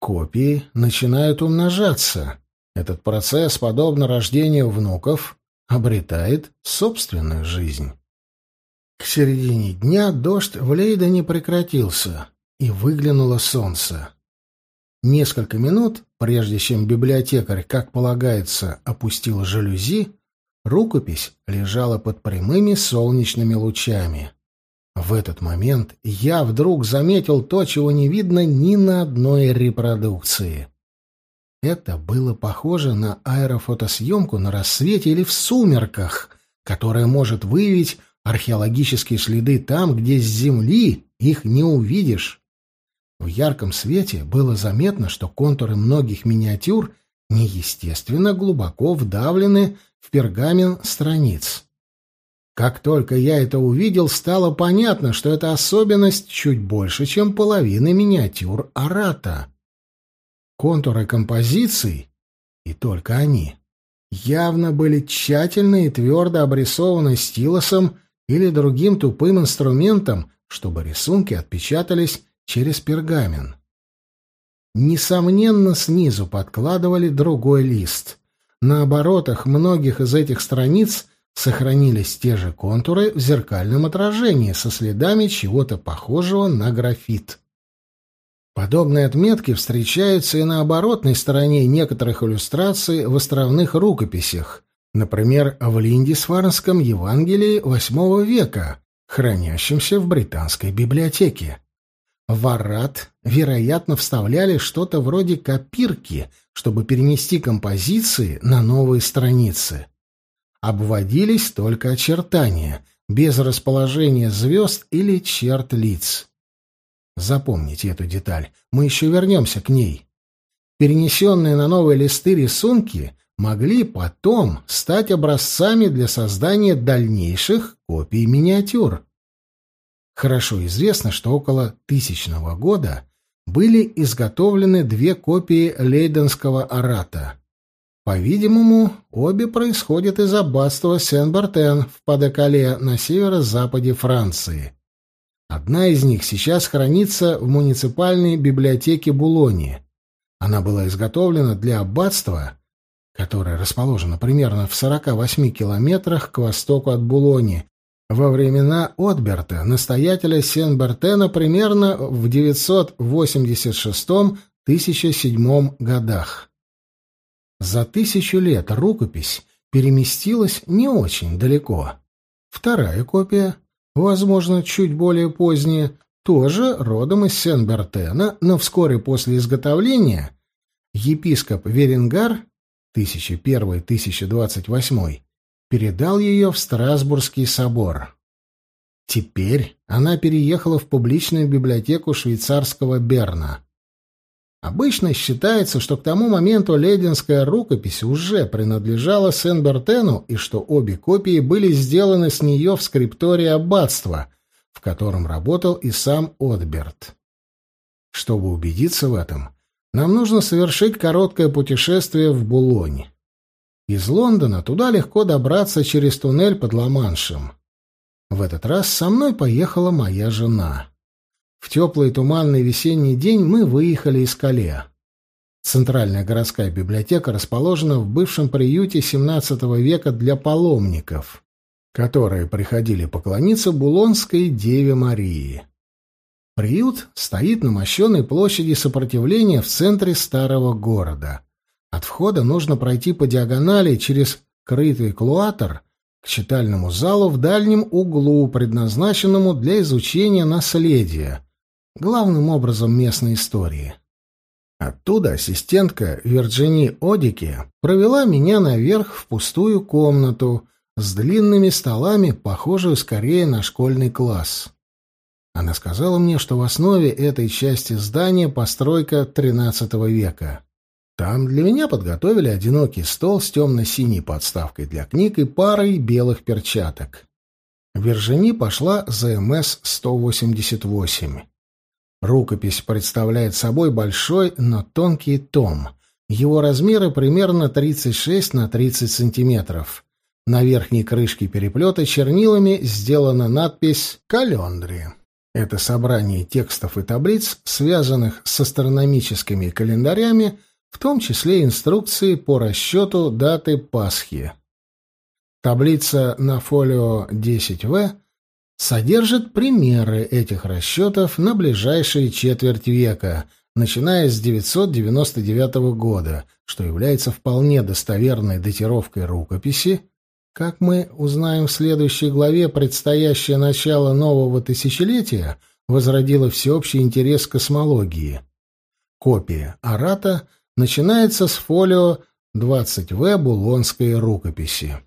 Копии начинают умножаться. Этот процесс, подобно рождению внуков, обретает собственную жизнь. К середине дня дождь в Лейдене прекратился, и выглянуло солнце. Несколько минут, прежде чем библиотекарь, как полагается, опустил жалюзи, рукопись лежала под прямыми солнечными лучами. В этот момент я вдруг заметил то, чего не видно ни на одной репродукции. Это было похоже на аэрофотосъемку на рассвете или в сумерках, которая может выявить археологические следы там, где с земли их не увидишь. В ярком свете было заметно, что контуры многих миниатюр неестественно глубоко вдавлены в пергамент страниц. Как только я это увидел, стало понятно, что эта особенность чуть больше, чем половина миниатюр Арата. Контуры композиций, и только они, явно были тщательно и твердо обрисованы стилусом или другим тупым инструментом, чтобы рисунки отпечатались через пергамен. Несомненно, снизу подкладывали другой лист. На оборотах многих из этих страниц сохранились те же контуры в зеркальном отражении со следами чего-то похожего на графит. Подобные отметки встречаются и на оборотной стороне некоторых иллюстраций в островных рукописях, например, в Линдисфарнском Евангелии VIII века, хранящемся в британской библиотеке. В Арат, вероятно, вставляли что-то вроде копирки, чтобы перенести композиции на новые страницы. Обводились только очертания, без расположения звезд или черт лиц. Запомните эту деталь, мы еще вернемся к ней. Перенесенные на новые листы рисунки могли потом стать образцами для создания дальнейших копий миниатюр. Хорошо известно, что около тысячного года были изготовлены две копии лейденского арата. По-видимому, обе происходят из аббатства Сен-Бертен в Падекале на северо-западе Франции. Одна из них сейчас хранится в муниципальной библиотеке Булони. Она была изготовлена для аббатства, которое расположено примерно в 48 километрах к востоку от Булони, во времена Отберта, настоятеля Сен-Бертена, примерно в 986-1007 годах. За тысячу лет рукопись переместилась не очень далеко. Вторая копия возможно, чуть более поздние, тоже родом из Сен-Бертена, но вскоре после изготовления епископ Веренгар 1001-1028 передал ее в Страсбургский собор. Теперь она переехала в публичную библиотеку швейцарского Берна. Абычно считается, что к тому моменту лединская рукопись уже принадлежала Сен-Бертену и что обе копии были сделаны с нее в скриптории аббатства, в котором работал и сам Отберт. Чтобы убедиться в этом, нам нужно совершить короткое путешествие в Булонь. Из Лондона туда легко добраться через туннель под Ла-Маншем. В этот раз со мной поехала моя жена. В теплый туманный весенний день мы выехали из Кале. Центральная городская библиотека расположена в бывшем приюте XVII века для паломников, которые приходили поклониться Булонской Деве Марии. Приют стоит на мощенной площади сопротивления в центре старого города. От входа нужно пройти по диагонали через крытый клуатор к читальному залу в дальнем углу, предназначенному для изучения наследия, главным образом местной истории. Оттуда ассистентка Вирджини Одики провела меня наверх в пустую комнату с длинными столами, похожую скорее на школьный класс. Она сказала мне, что в основе этой части здания постройка XIII века. Там для меня подготовили одинокий стол с темно-синей подставкой для книг и парой белых перчаток. Вержини пошла за МС-188. Рукопись представляет собой большой, но тонкий том. Его размеры примерно 36 на 30 сантиметров. На верхней крышке переплета чернилами сделана надпись «Календри». Это собрание текстов и таблиц, связанных с астрономическими календарями, в том числе инструкции по расчету даты Пасхи. Таблица на фолио 10В содержит примеры этих расчетов на ближайшие четверть века, начиная с 999 года, что является вполне достоверной датировкой рукописи, как мы узнаем в следующей главе, предстоящее начало нового тысячелетия возродило всеобщий интерес к космологии. Копия Арата начинается с фолио 20В Булонской рукописи.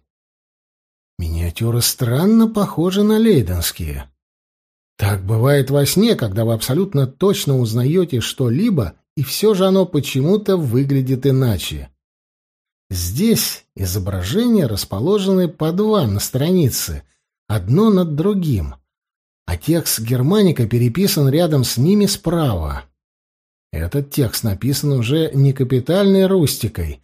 Миниатюры странно похожи на лейденские. Так бывает во сне, когда вы абсолютно точно узнаете что-либо, и все же оно почему-то выглядит иначе. Здесь изображения расположены по два на странице, одно над другим, а текст германика переписан рядом с ними справа. Этот текст написан уже не капитальной рустикой,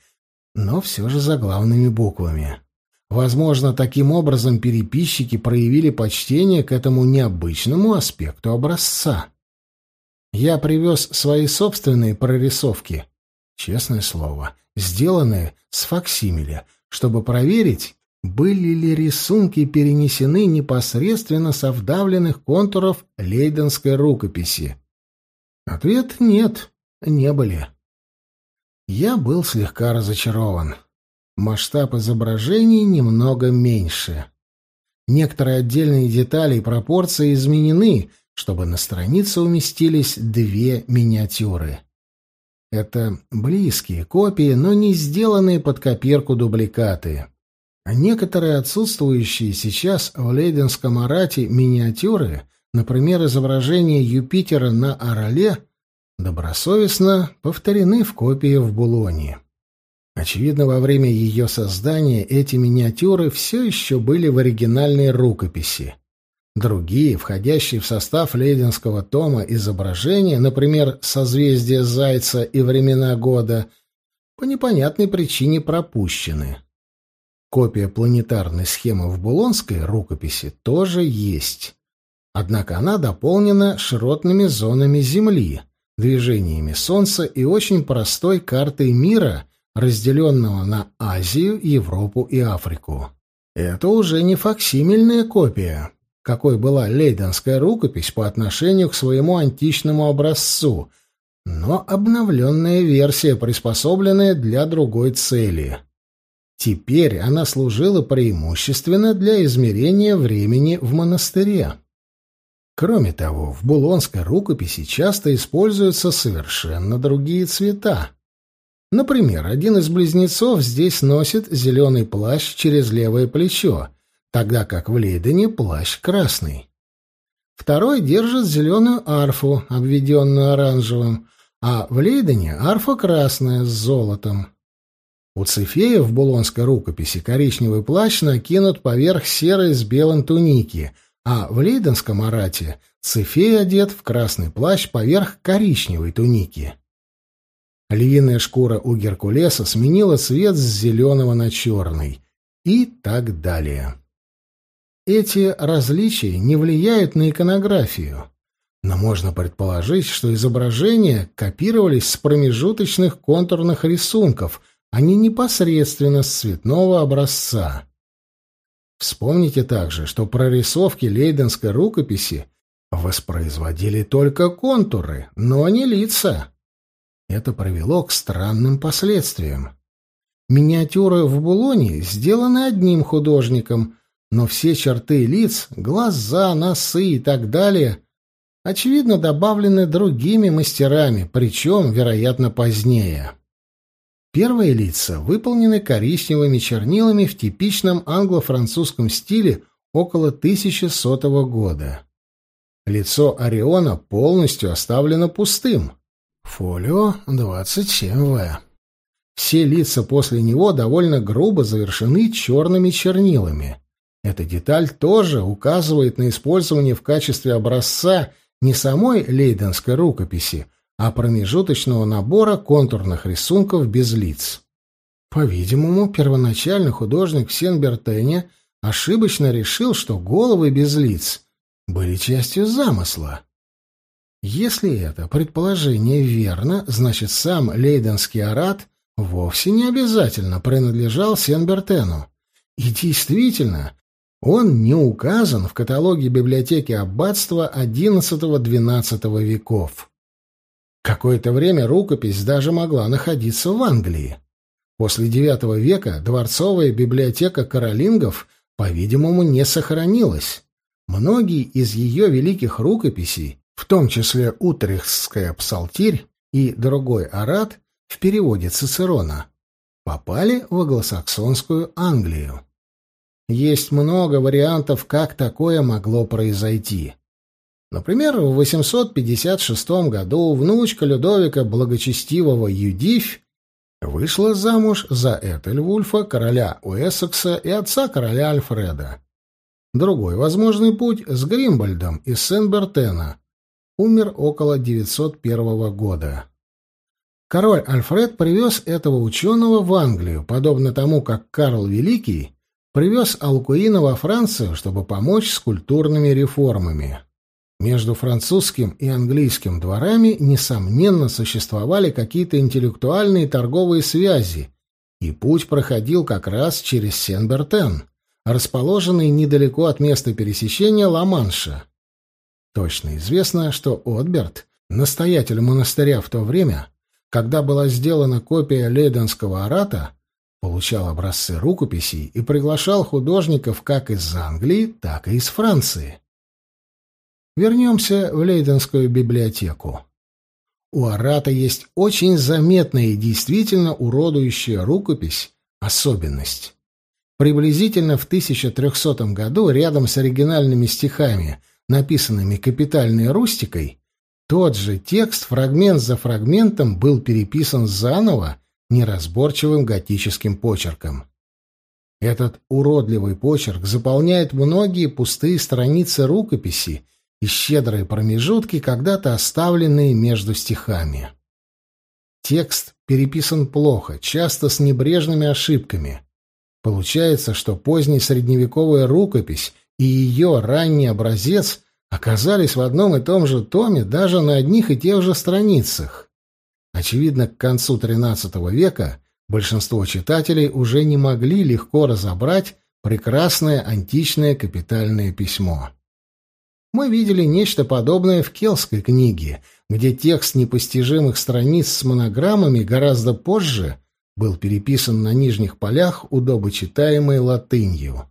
но все же заглавными буквами. Возможно, таким образом переписчики проявили почтение к этому необычному аспекту образца. Я привез свои собственные прорисовки, честное слово, сделанные с факсимиля, чтобы проверить, были ли рисунки перенесены непосредственно со вдавленных контуров лейденской рукописи. Ответ — нет, не были. Я был слегка разочарован. Масштаб изображений немного меньше. Некоторые отдельные детали и пропорции изменены, чтобы на странице уместились две миниатюры. Это близкие копии, но не сделанные под копирку дубликаты. А некоторые отсутствующие сейчас в Лейденском арате миниатюры, например, изображение Юпитера на Ороле, добросовестно повторены в копии в Булоне. Очевидно, во время ее создания эти миниатюры все еще были в оригинальной рукописи. Другие, входящие в состав Лейденского тома изображения, например, «Созвездие Зайца» и «Времена года», по непонятной причине пропущены. Копия планетарной схемы в Булонской рукописи тоже есть. Однако она дополнена широтными зонами Земли, движениями Солнца и очень простой картой мира, разделенного на Азию, Европу и Африку. Это уже не факсимильная копия, какой была лейденская рукопись по отношению к своему античному образцу, но обновленная версия, приспособленная для другой цели. Теперь она служила преимущественно для измерения времени в монастыре. Кроме того, в булонской рукописи часто используются совершенно другие цвета. Например, один из близнецов здесь носит зеленый плащ через левое плечо, тогда как в Лейдене плащ красный. Второй держит зеленую арфу, обведенную оранжевым, а в Лейдене арфа красная с золотом. У Цефея в булонской рукописи коричневый плащ накинут поверх серой с белым туники, а в лейденском арате Цефей одет в красный плащ поверх коричневой туники. Львиная шкура у Геркулеса сменила цвет с зеленого на черный. И так далее. Эти различия не влияют на иконографию, но можно предположить, что изображения копировались с промежуточных контурных рисунков, а не непосредственно с цветного образца. Вспомните также, что прорисовки лейденской рукописи воспроизводили только контуры, но не лица. Это привело к странным последствиям. Миниатюры в Булоне сделаны одним художником, но все черты лиц, глаза, носы и так далее, очевидно, добавлены другими мастерами, причем, вероятно, позднее. Первые лица выполнены коричневыми чернилами в типичном англо-французском стиле около 1100 года. Лицо Ориона полностью оставлено пустым. Фолио 27В. Все лица после него довольно грубо завершены черными чернилами. Эта деталь тоже указывает на использование в качестве образца не самой лейденской рукописи, а промежуточного набора контурных рисунков без лиц. По-видимому, первоначально художник в Сен-Бертене ошибочно решил, что головы без лиц были частью замысла. Если это предположение верно, значит сам лейденский арат вовсе не обязательно принадлежал Сен-Бертену. И действительно, он не указан в каталоге библиотеки аббатства XI-XII веков. Какое-то время рукопись даже могла находиться в Англии. После IX века дворцовая библиотека каролингов, по-видимому, не сохранилась. Многие из ее великих рукописей, в том числе Утрехтская псалтирь и другой арат в переводе Цицерона, попали в англосаксонскую Англию. Есть много вариантов, как такое могло произойти. Например, в 856 году внучка Людовика Благочестивого Юдифь вышла замуж за Этельвульфа, короля Уэссекса и отца короля Альфреда. Другой возможный путь с Гримбольдом из Сен-Бертена. Умер около 901 года. Король Альфред привез этого ученого в Англию, подобно тому, как Карл Великий привез Алкуина во Францию, чтобы помочь с культурными реформами. Между французским и английским дворами, несомненно, существовали какие-то интеллектуальные торговые связи, и путь проходил как раз через Сен-Бертен, расположенный недалеко от места пересечения Ла-Манша. Точно известно, что Отберт, настоятель монастыря в то время, когда была сделана копия Лейденского арата, получал образцы рукописей и приглашал художников как из Англии, так и из Франции. Вернемся в Лейденскую библиотеку. У Арата есть очень заметная и действительно уродующая рукопись, особенность. Приблизительно в 1300 году, рядом с оригинальными стихами, написанными капитальной рустикой, тот же текст фрагмент за фрагментом был переписан заново неразборчивым готическим почерком. Этот уродливый почерк заполняет многие пустые страницы рукописи и щедрые промежутки, когда-то оставленные между стихами. Текст переписан плохо, часто с небрежными ошибками. Получается, что поздняя средневековая рукопись и ее ранний образец оказались в одном и том же томе даже на одних и тех же страницах. Очевидно, к концу XIII века большинство читателей уже не могли легко разобрать прекрасное античное капитальное письмо. Мы видели нечто подобное в Келской книге, где текст непостижимых страниц с монограммами гораздо позже был переписан на нижних полях удобочитаемой латынью.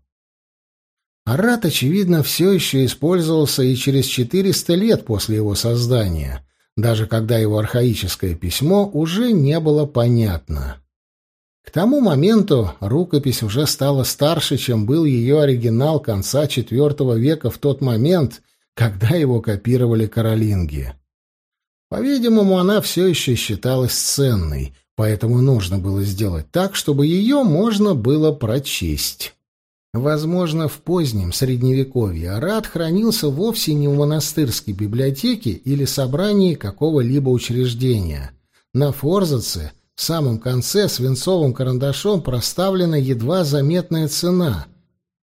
Арат, очевидно, все еще использовался и через 400 лет после его создания, даже когда его архаическое письмо уже не было понятно. К тому моменту рукопись уже стала старше, чем был ее оригинал конца IV века в тот момент, когда его копировали каролинги. По-видимому, она все еще считалась ценной, поэтому нужно было сделать так, чтобы ее можно было прочесть. Возможно, в позднем Средневековье Арат хранился вовсе не в монастырской библиотеке или собрании какого-либо учреждения. На Форзаце в самом конце свинцовым карандашом проставлена едва заметная цена,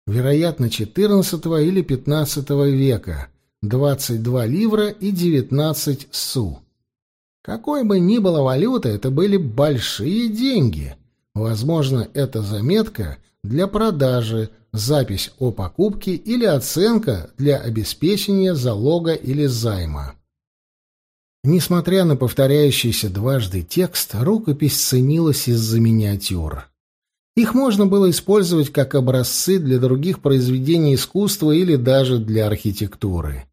вероятно, XIV или XV века, 22 ливра и 19 су. Какой бы ни была валюта, это были большие деньги. Возможно, это заметка для продажи, запись о покупке или оценка для обеспечения залога или займа. Несмотря на повторяющийся дважды текст, рукопись ценилась из-за миниатюр. Их можно было использовать как образцы для других произведений искусства или даже для архитектуры.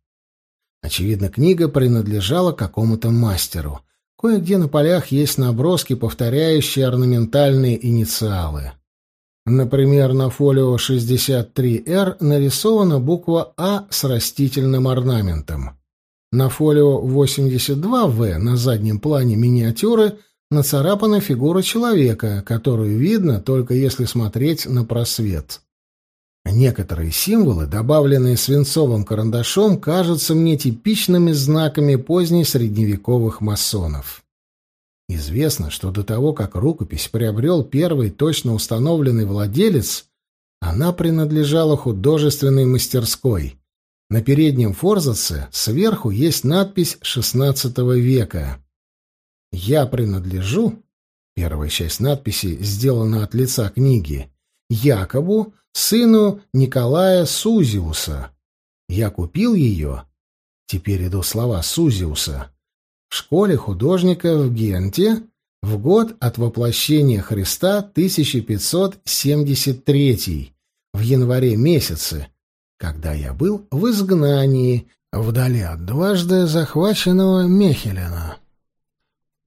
Очевидно, книга принадлежала какому-то мастеру. Кое-где на полях есть наброски, повторяющие орнаментальные инициалы. Например, на фолио 63R нарисована буква А с растительным орнаментом. На фолио 82В на заднем плане миниатюры нацарапана фигура человека, которую видно только если смотреть на просвет. Некоторые символы, добавленные свинцовым карандашом, кажутся мне типичными знаками позднесредневековых масонов. Известно, что до того, как рукопись приобрел первый точно установленный владелец, она принадлежала художественной мастерской. На переднем форзаце сверху есть надпись XVI века. «Я принадлежу» — первая часть надписи сделана от лица книги — Якобу, сыну Николая Сузиуса. Я купил ее, теперь иду слова Сузиуса, в школе художника в Генте в год от воплощения Христа 1573, в январе месяце, когда я был в изгнании, вдали от дважды захваченного Мехелена.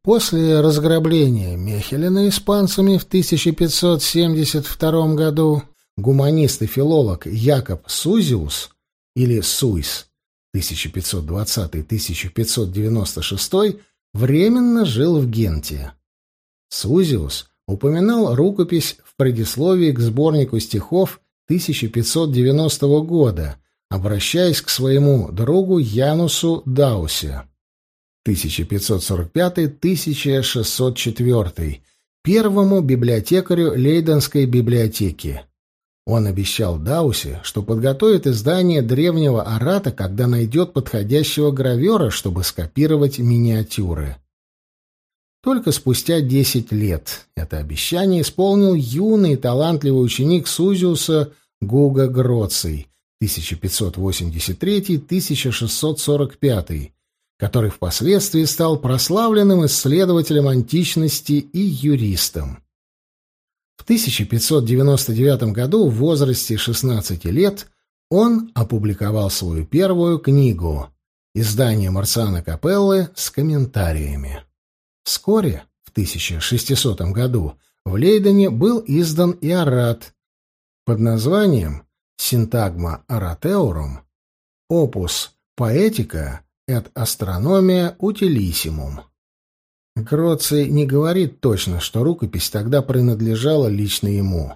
После разграбления Мехелена испанцами в 1572 году гуманист и филолог Якоб Сузиус или Суйс 1520-1596 временно жил в Генте. Сузиус упоминал рукопись в предисловии к сборнику стихов 1590 года, обращаясь к своему другу Янусу Даусе. 1545-1604, первому библиотекарю Лейденской библиотеки. Он обещал Даусе, что подготовит издание древнего арата, когда найдет подходящего гравера, чтобы скопировать миниатюры. Только спустя десять лет это обещание исполнил юный и талантливый ученик Сузиуса Гуга Гроций 1583-1645, который впоследствии стал прославленным исследователем античности и юристом. В 1599 году в возрасте 16 лет он опубликовал свою первую книгу «Издание Марциана Капеллы» с комментариями. Вскоре, в 1600 году, в Лейдене был издан и арат под названием «Синтагма аратеурум» опус «Поэтика et astronomia utilissimum». Гроций не говорит точно, что рукопись тогда принадлежала лично ему.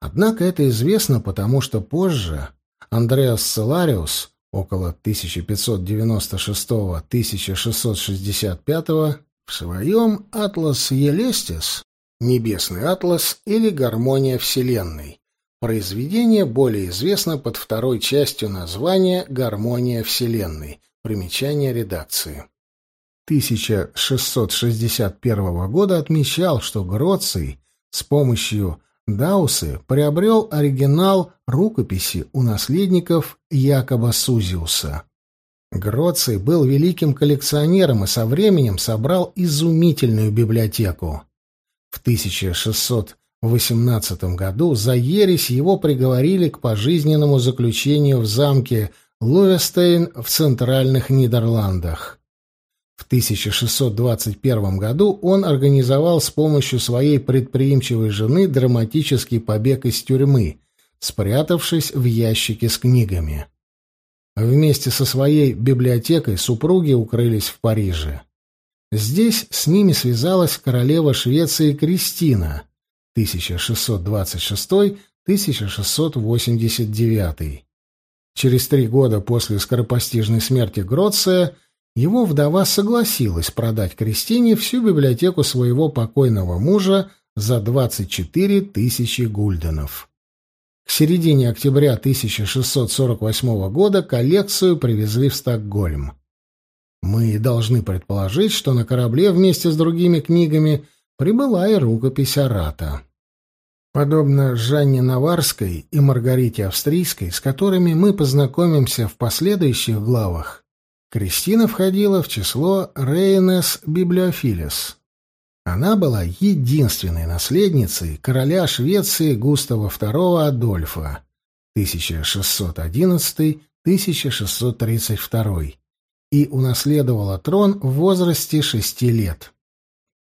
Однако это известно, потому что позже Андреас Целариус около 1596-1665 в своем «Атлас Елестис» «Небесный атлас» или «Гармония Вселенной» произведение более известно под второй частью названия «Гармония Вселенной» примечание редакции. 1661 года отмечал, что Гроций с помощью Даусы приобрел оригинал рукописи у наследников Якоба Сузиуса. Гроций был великим коллекционером и со временем собрал изумительную библиотеку. В 1618 году за ересь его приговорили к пожизненному заключению в замке Лувестейн в центральных Нидерландах. В 1621 году он организовал с помощью своей предприимчивой жены драматический побег из тюрьмы, спрятавшись в ящике с книгами. Вместе со своей библиотекой супруги укрылись в Париже. Здесь с ними связалась королева Швеции Кристина 1626-1689. Через три года после скоропостижной смерти Гроция его вдова согласилась продать Кристине всю библиотеку своего покойного мужа за 24 тысячи гульденов. К середине октября 1648 года коллекцию привезли в Стокгольм. Мы должны предположить, что на корабле вместе с другими книгами прибыла и рукопись Арата. Подобно Жанне Наварской и Маргарите Австрийской, с которыми мы познакомимся в последующих главах, Кристина входила в число Рейнес Библиофилис. Она была единственной наследницей короля Швеции Густава II Адольфа 1611-1632 и унаследовала трон в возрасте шести лет.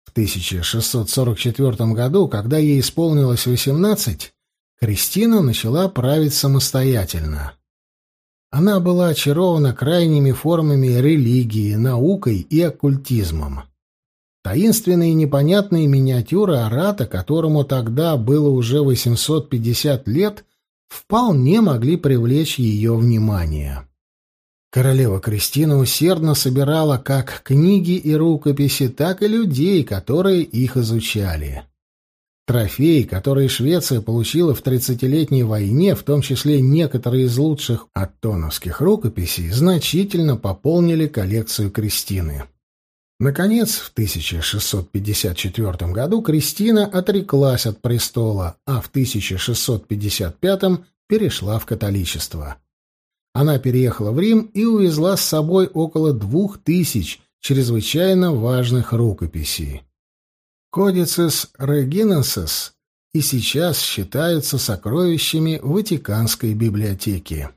В 1644 году, когда ей исполнилось 18, Кристина начала править самостоятельно. Она была очарована крайними формами религии, наукой и оккультизмом. Таинственные и непонятные миниатюры Арата, которому тогда было уже 850 лет, вполне могли привлечь ее внимание. Королева Кристина усердно собирала как книги и рукописи, так и людей, которые их изучали. Трофеи, которые Швеция получила в тридцатилетней войне, в том числе некоторые из лучших аттоновских рукописей, значительно пополнили коллекцию Кристины. Наконец, в 1654 году Кристина отреклась от престола, а в 1655 перешла в католичество. Она переехала в Рим и увезла с собой около двух тысяч чрезвычайно важных рукописей. Кодицес Региненсес и сейчас считаются сокровищами Ватиканской библиотеки.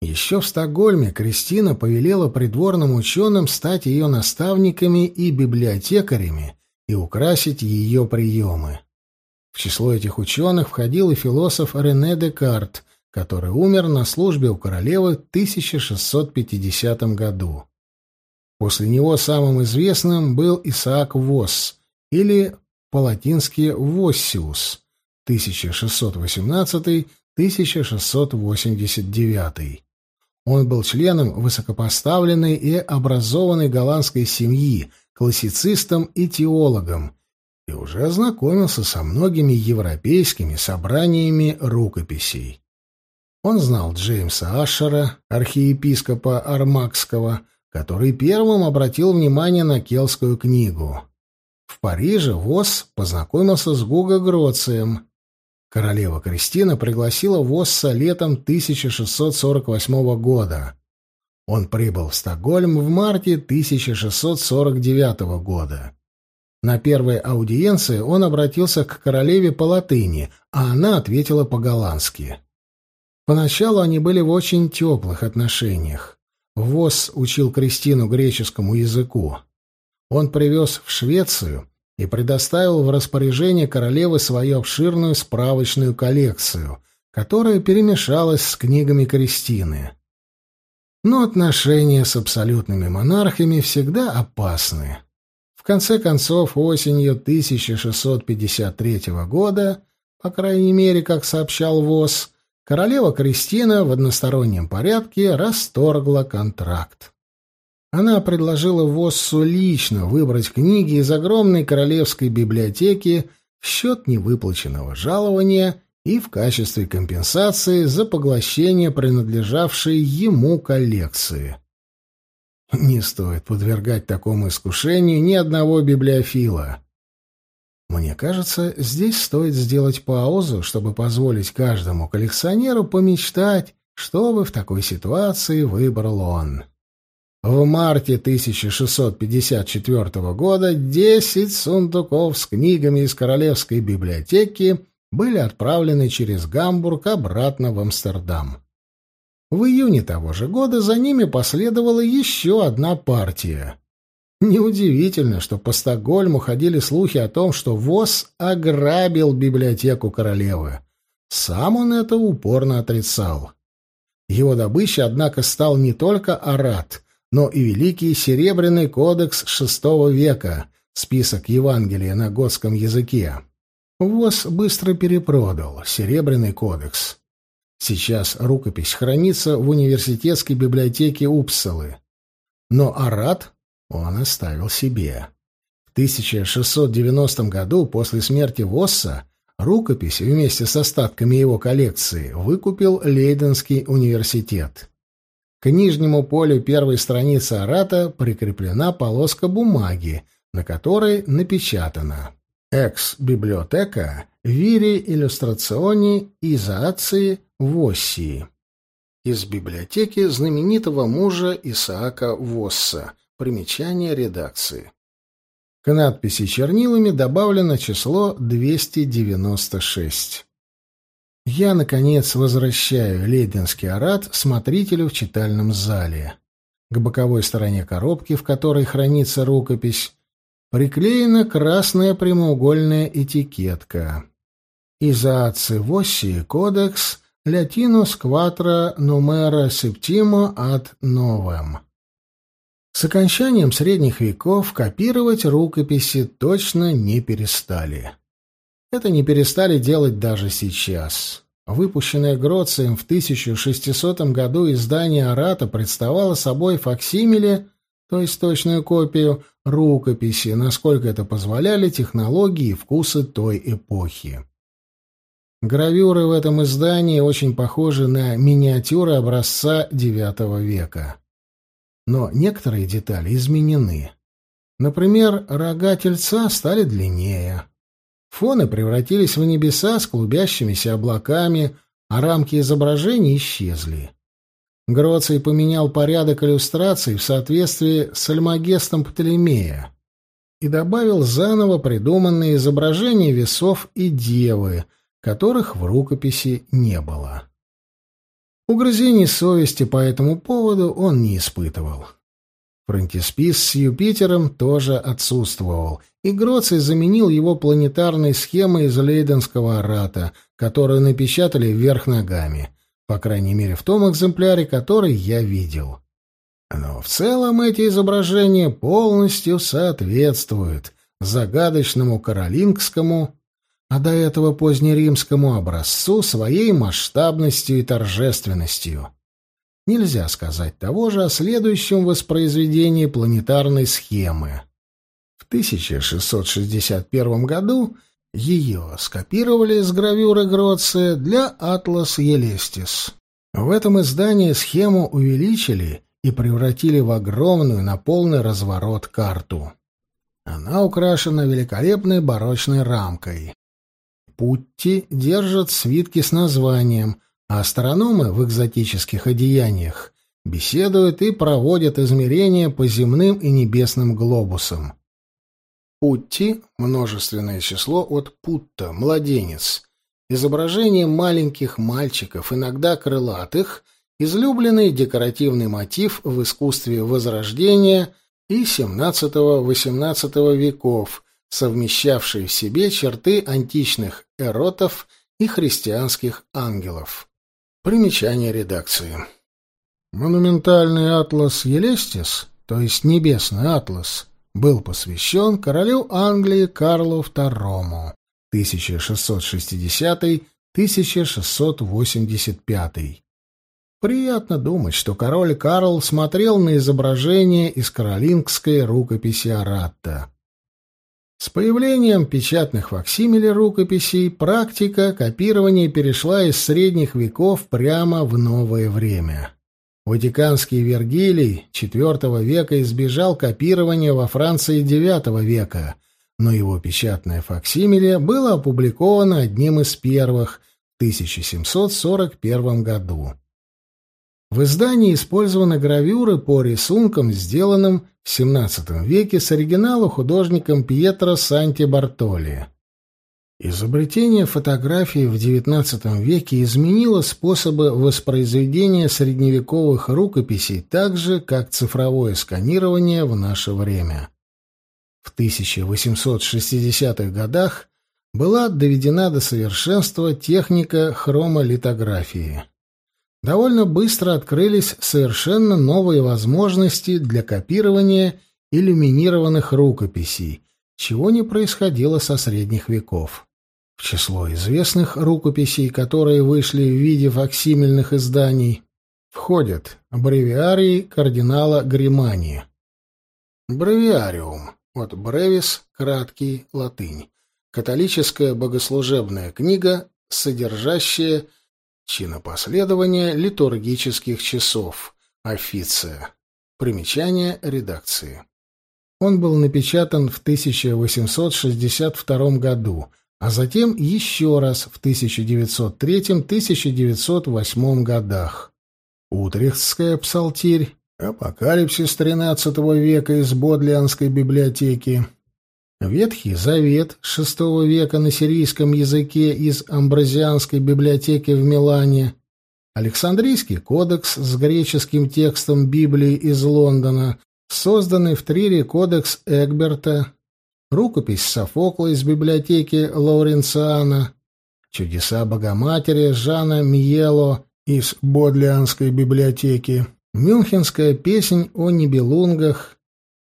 Еще в Стокгольме Кристина повелела придворным ученым стать ее наставниками и библиотекарями и украсить ее приемы. В число этих ученых входил и философ Рене Декарт, который умер на службе у королевы в 1650 году. После него самым известным был Исаак Восс, или по-латински «Воссиус» 1618-1689. Он был членом высокопоставленной и образованной голландской семьи, классицистом и теологом, и уже ознакомился со многими европейскими собраниями рукописей. Он знал Джеймса Ашера, архиепископа Армакского, который первым обратил внимание на Келскую книгу. В Париже Восс познакомился с Гуго Гроцием. Королева Кристина пригласила Восса летом 1648 года. Он прибыл в Стокгольм в марте 1649 года. На первой аудиенции он обратился к королеве по латыни, а она ответила по-голландски. Поначалу они были в очень теплых отношениях. Восс учил Кристину греческому языку. Он привез в Швецию и предоставил в распоряжение королевы свою обширную справочную коллекцию, которая перемешалась с книгами Кристины. Но отношения с абсолютными монархами всегда опасны. В конце концов, осенью 1653 года, по крайней мере, как сообщал ВОЗ, королева Кристина в одностороннем порядке расторгла контракт. Она предложила Воссу лично выбрать книги из огромной королевской библиотеки в счет невыплаченного жалования и в качестве компенсации за поглощение принадлежавшей ему коллекции. Не стоит подвергать такому искушению ни одного библиофила. Мне кажется, здесь стоит сделать паузу, чтобы позволить каждому коллекционеру помечтать, что бы в такой ситуации выбрал он. В марте 1654 года 10 сундуков с книгами из Королевской библиотеки были отправлены через Гамбург обратно в Амстердам. В июне того же года за ними последовала еще одна партия. Неудивительно, что по Стокгольму ходили слухи о том, что ВОЗ ограбил библиотеку королевы. Сам он это упорно отрицал. Его добычей, однако, стал не только арат, но и Великий Серебряный кодекс VI века, список Евангелия на готском языке. ВОЗ быстро перепродал Серебряный кодекс. Сейчас рукопись хранится в университетской библиотеке Упсалы. Но Арат он оставил себе. В 1690 году, после смерти Восса, рукопись вместе с остатками его коллекции выкупил Лейденский университет. К нижнему полю первой страницы арата прикреплена полоска бумаги, на которой напечатано «Экс-библиотека Вири иллюстрациони изоации Воссии» из библиотеки знаменитого мужа Исаака Восса. Примечание редакции. К надписи чернилами добавлено число 296. Я, наконец, возвращаю лейденский арат смотрителю в читальном зале. К боковой стороне коробки, в которой хранится рукопись, приклеена красная прямоугольная этикетка. Изааци Восси Кодекс Латинус Кватро Нумера Септимо ад Новем. С окончанием средних веков копировать рукописи точно не перестали. Это не перестали делать даже сейчас. Выпущенное Гроцием в 1600 году издание «Арата» представало собой факсимиле, то есть точную копию, рукописи, насколько это позволяли технологии и вкусы той эпохи. Гравюры в этом издании очень похожи на миниатюры образца IX века. Но некоторые детали изменены. Например, рога тельца стали длиннее. Фоны превратились в небеса с клубящимися облаками, а рамки изображений исчезли. Гроций поменял порядок иллюстраций в соответствии с альмагестом Птолемея и добавил заново придуманные изображения весов и девы, которых в рукописи не было. Угрызений совести по этому поводу он не испытывал. Фронтиспис с Юпитером тоже отсутствовал, и Гроций заменил его планетарной схемой из Лейденского арата, которую напечатали вверх ногами, по крайней мере в том экземпляре, который я видел. Но в целом эти изображения полностью соответствуют загадочному каролингскому, а до этого позднеримскому образцу своей масштабностью и торжественностью. Нельзя сказать того же о следующем воспроизведении планетарной схемы. В 1661 году ее скопировали с гравюры Гроция для «Атлас Елестис». В этом издании схему увеличили и превратили в огромную на полный разворот карту. Она украшена великолепной барочной рамкой. Путти держат свитки с названием, а астрономы в экзотических одеяниях беседуют и проводят измерения по земным и небесным глобусам. Путти — множественное число от путта — младенец. Изображение маленьких мальчиков, иногда крылатых, излюбленный декоративный мотив в искусстве Возрождения и XVII-XVIII веков, совмещавший в себе черты античных эротов и христианских ангелов. Примечание редакции. Монументальный атлас Елестис, то есть небесный атлас, был посвящен королю Англии Карлу II 1660-1685. Приятно думать, что король Карл смотрел на изображение из каролингской рукописи Аратта. С появлением печатных факсимиле рукописей практика копирования перешла из средних веков прямо в новое время. Ватиканский Вергилий IV века избежал копирования во Франции IX века, но его печатное факсимиле было опубликовано одним из первых в 1741 году. В издании использованы гравюры по рисункам, сделанным в XVII веке с оригинала художником Пьетро Санти Бартоли. Изобретение фотографии в XIX веке изменило способы воспроизведения средневековых рукописей так же, как цифровое сканирование в наше время. В 1860-х годах была доведена до совершенства техника хромолитографии довольно быстро открылись совершенно новые возможности для копирования иллюминированных рукописей, чего не происходило со средних веков. В число известных рукописей, которые вышли в виде факсимильных изданий, входят бревиарий кардинала Гримани. Бревиариум от бревис краткий латынь. Католическая богослужебная книга, содержащая Чинопоследование литургических часов. Официя. Примечание редакции. Он был напечатан в 1862 году, а затем еще раз в 1903-1908 годах. Утрехтская псалтирь, Апокалипсис XIII века из Бодлианской библиотеки, Ветхий Завет VI века на сирийском языке из Амбразианской библиотеки в Милане, Александрийский кодекс с греческим текстом Библии из Лондона, созданный в Трире кодекс Эгберта, рукопись Софокла из библиотеки Лауренциана, чудеса Богоматери Жана Миело из Бодлианской библиотеки, Мюнхенская песнь о Нибелунгах,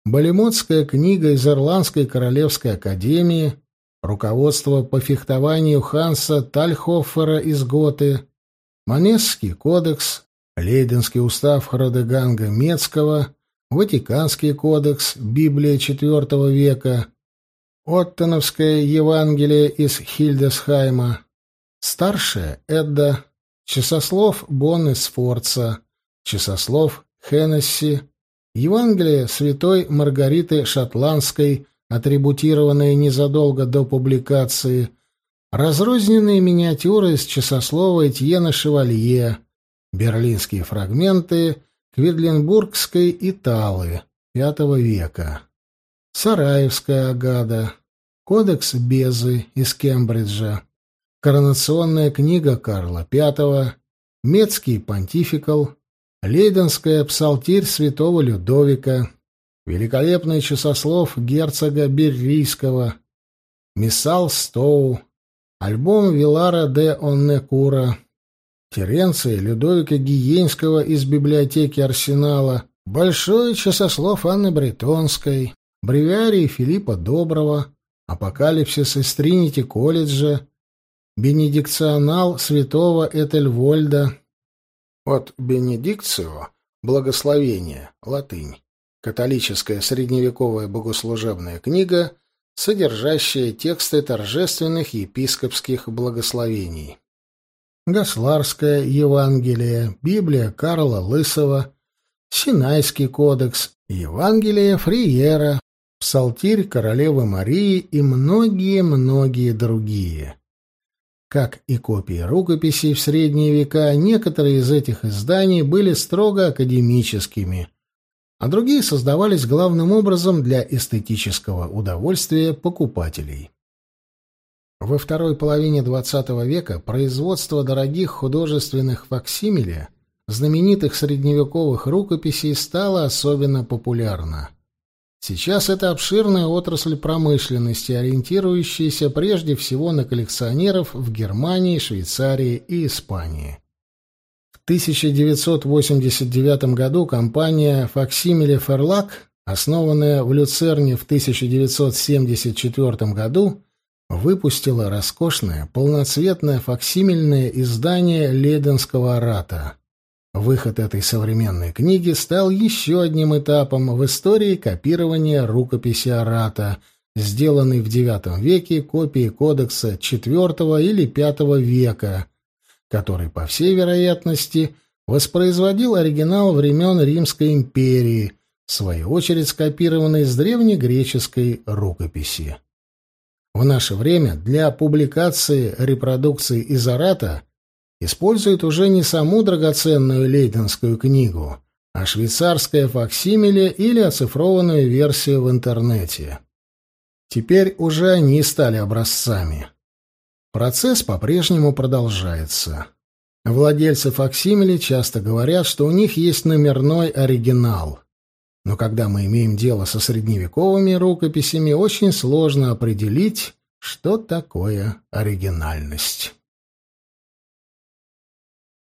Балимотская книга из Ирландской королевской академии, руководство по фехтованию Ханса Тальхоффера из Готы, Манесский кодекс, Лейденский устав Храдеганга Мецкого, Ватиканский кодекс, Библия IV века, Оттоновское Евангелие из Хильдесхайма, Старшая Эдда, Часослов Бонны Сфорца, Часослов Хеннесси, Евангелие святой Маргариты Шотландской, атрибутированное незадолго до публикации, разрозненные миниатюры из часослова Этьена Шевалье, берлинские фрагменты Кведленбургской Италы V века, Сараевская Агада, Кодекс Безы из Кембриджа, Коронационная книга Карла V, Метский понтификал, Лейденская псалтирь святого Людовика, великолепный часослов герцога Беррийского, Миссал Стоу, альбом Вилара де Оннекура, Теренция Людовика Гиенского из библиотеки Арсенала, Большой часослов Анны Бретонской, Бревиарий Филиппа Доброго, Апокалипсис из Тринити колледжа, Бенедикционал святого Этельвольда, От «бенедикцио» — благословение, латынь. Католическая средневековая богослужебная книга, содержащая тексты торжественных епископских благословений. Госларское Евангелие, Библия Карла Лысого, Синайский кодекс, Евангелие Фриера, Псалтирь королевы Марии и многие-многие другие. Как и копии рукописей в средние века, некоторые из этих изданий были строго академическими, а другие создавались главным образом для эстетического удовольствия покупателей. Во второй половине XX века производство дорогих художественных факсимиле знаменитых средневековых рукописей стало особенно популярно. Сейчас это обширная отрасль промышленности, ориентирующаяся прежде всего на коллекционеров в Германии, Швейцарии и Испании. В 1989 году компания Facsimile Verlag, основанная в Люцерне в 1974 году, выпустила роскошное, полноцветное факсимильное издание Лейденского арата. Выход этой современной книги стал еще одним этапом в истории копирования рукописи арата, сделанной в IX веке копии кодекса IV или V века, который, по всей вероятности, воспроизводил оригинал времен Римской империи, в свою очередь скопированный с древнегреческой рукописи. В наше время для публикации репродукции из Арата используют уже не саму драгоценную лейденскую книгу, а швейцарское факсимиле или оцифрованную версию в интернете. Теперь уже они стали образцами. Процесс по-прежнему продолжается. Владельцы факсимиле часто говорят, что у них есть номерной оригинал. Но когда мы имеем дело со средневековыми рукописями, очень сложно определить, что такое оригинальность.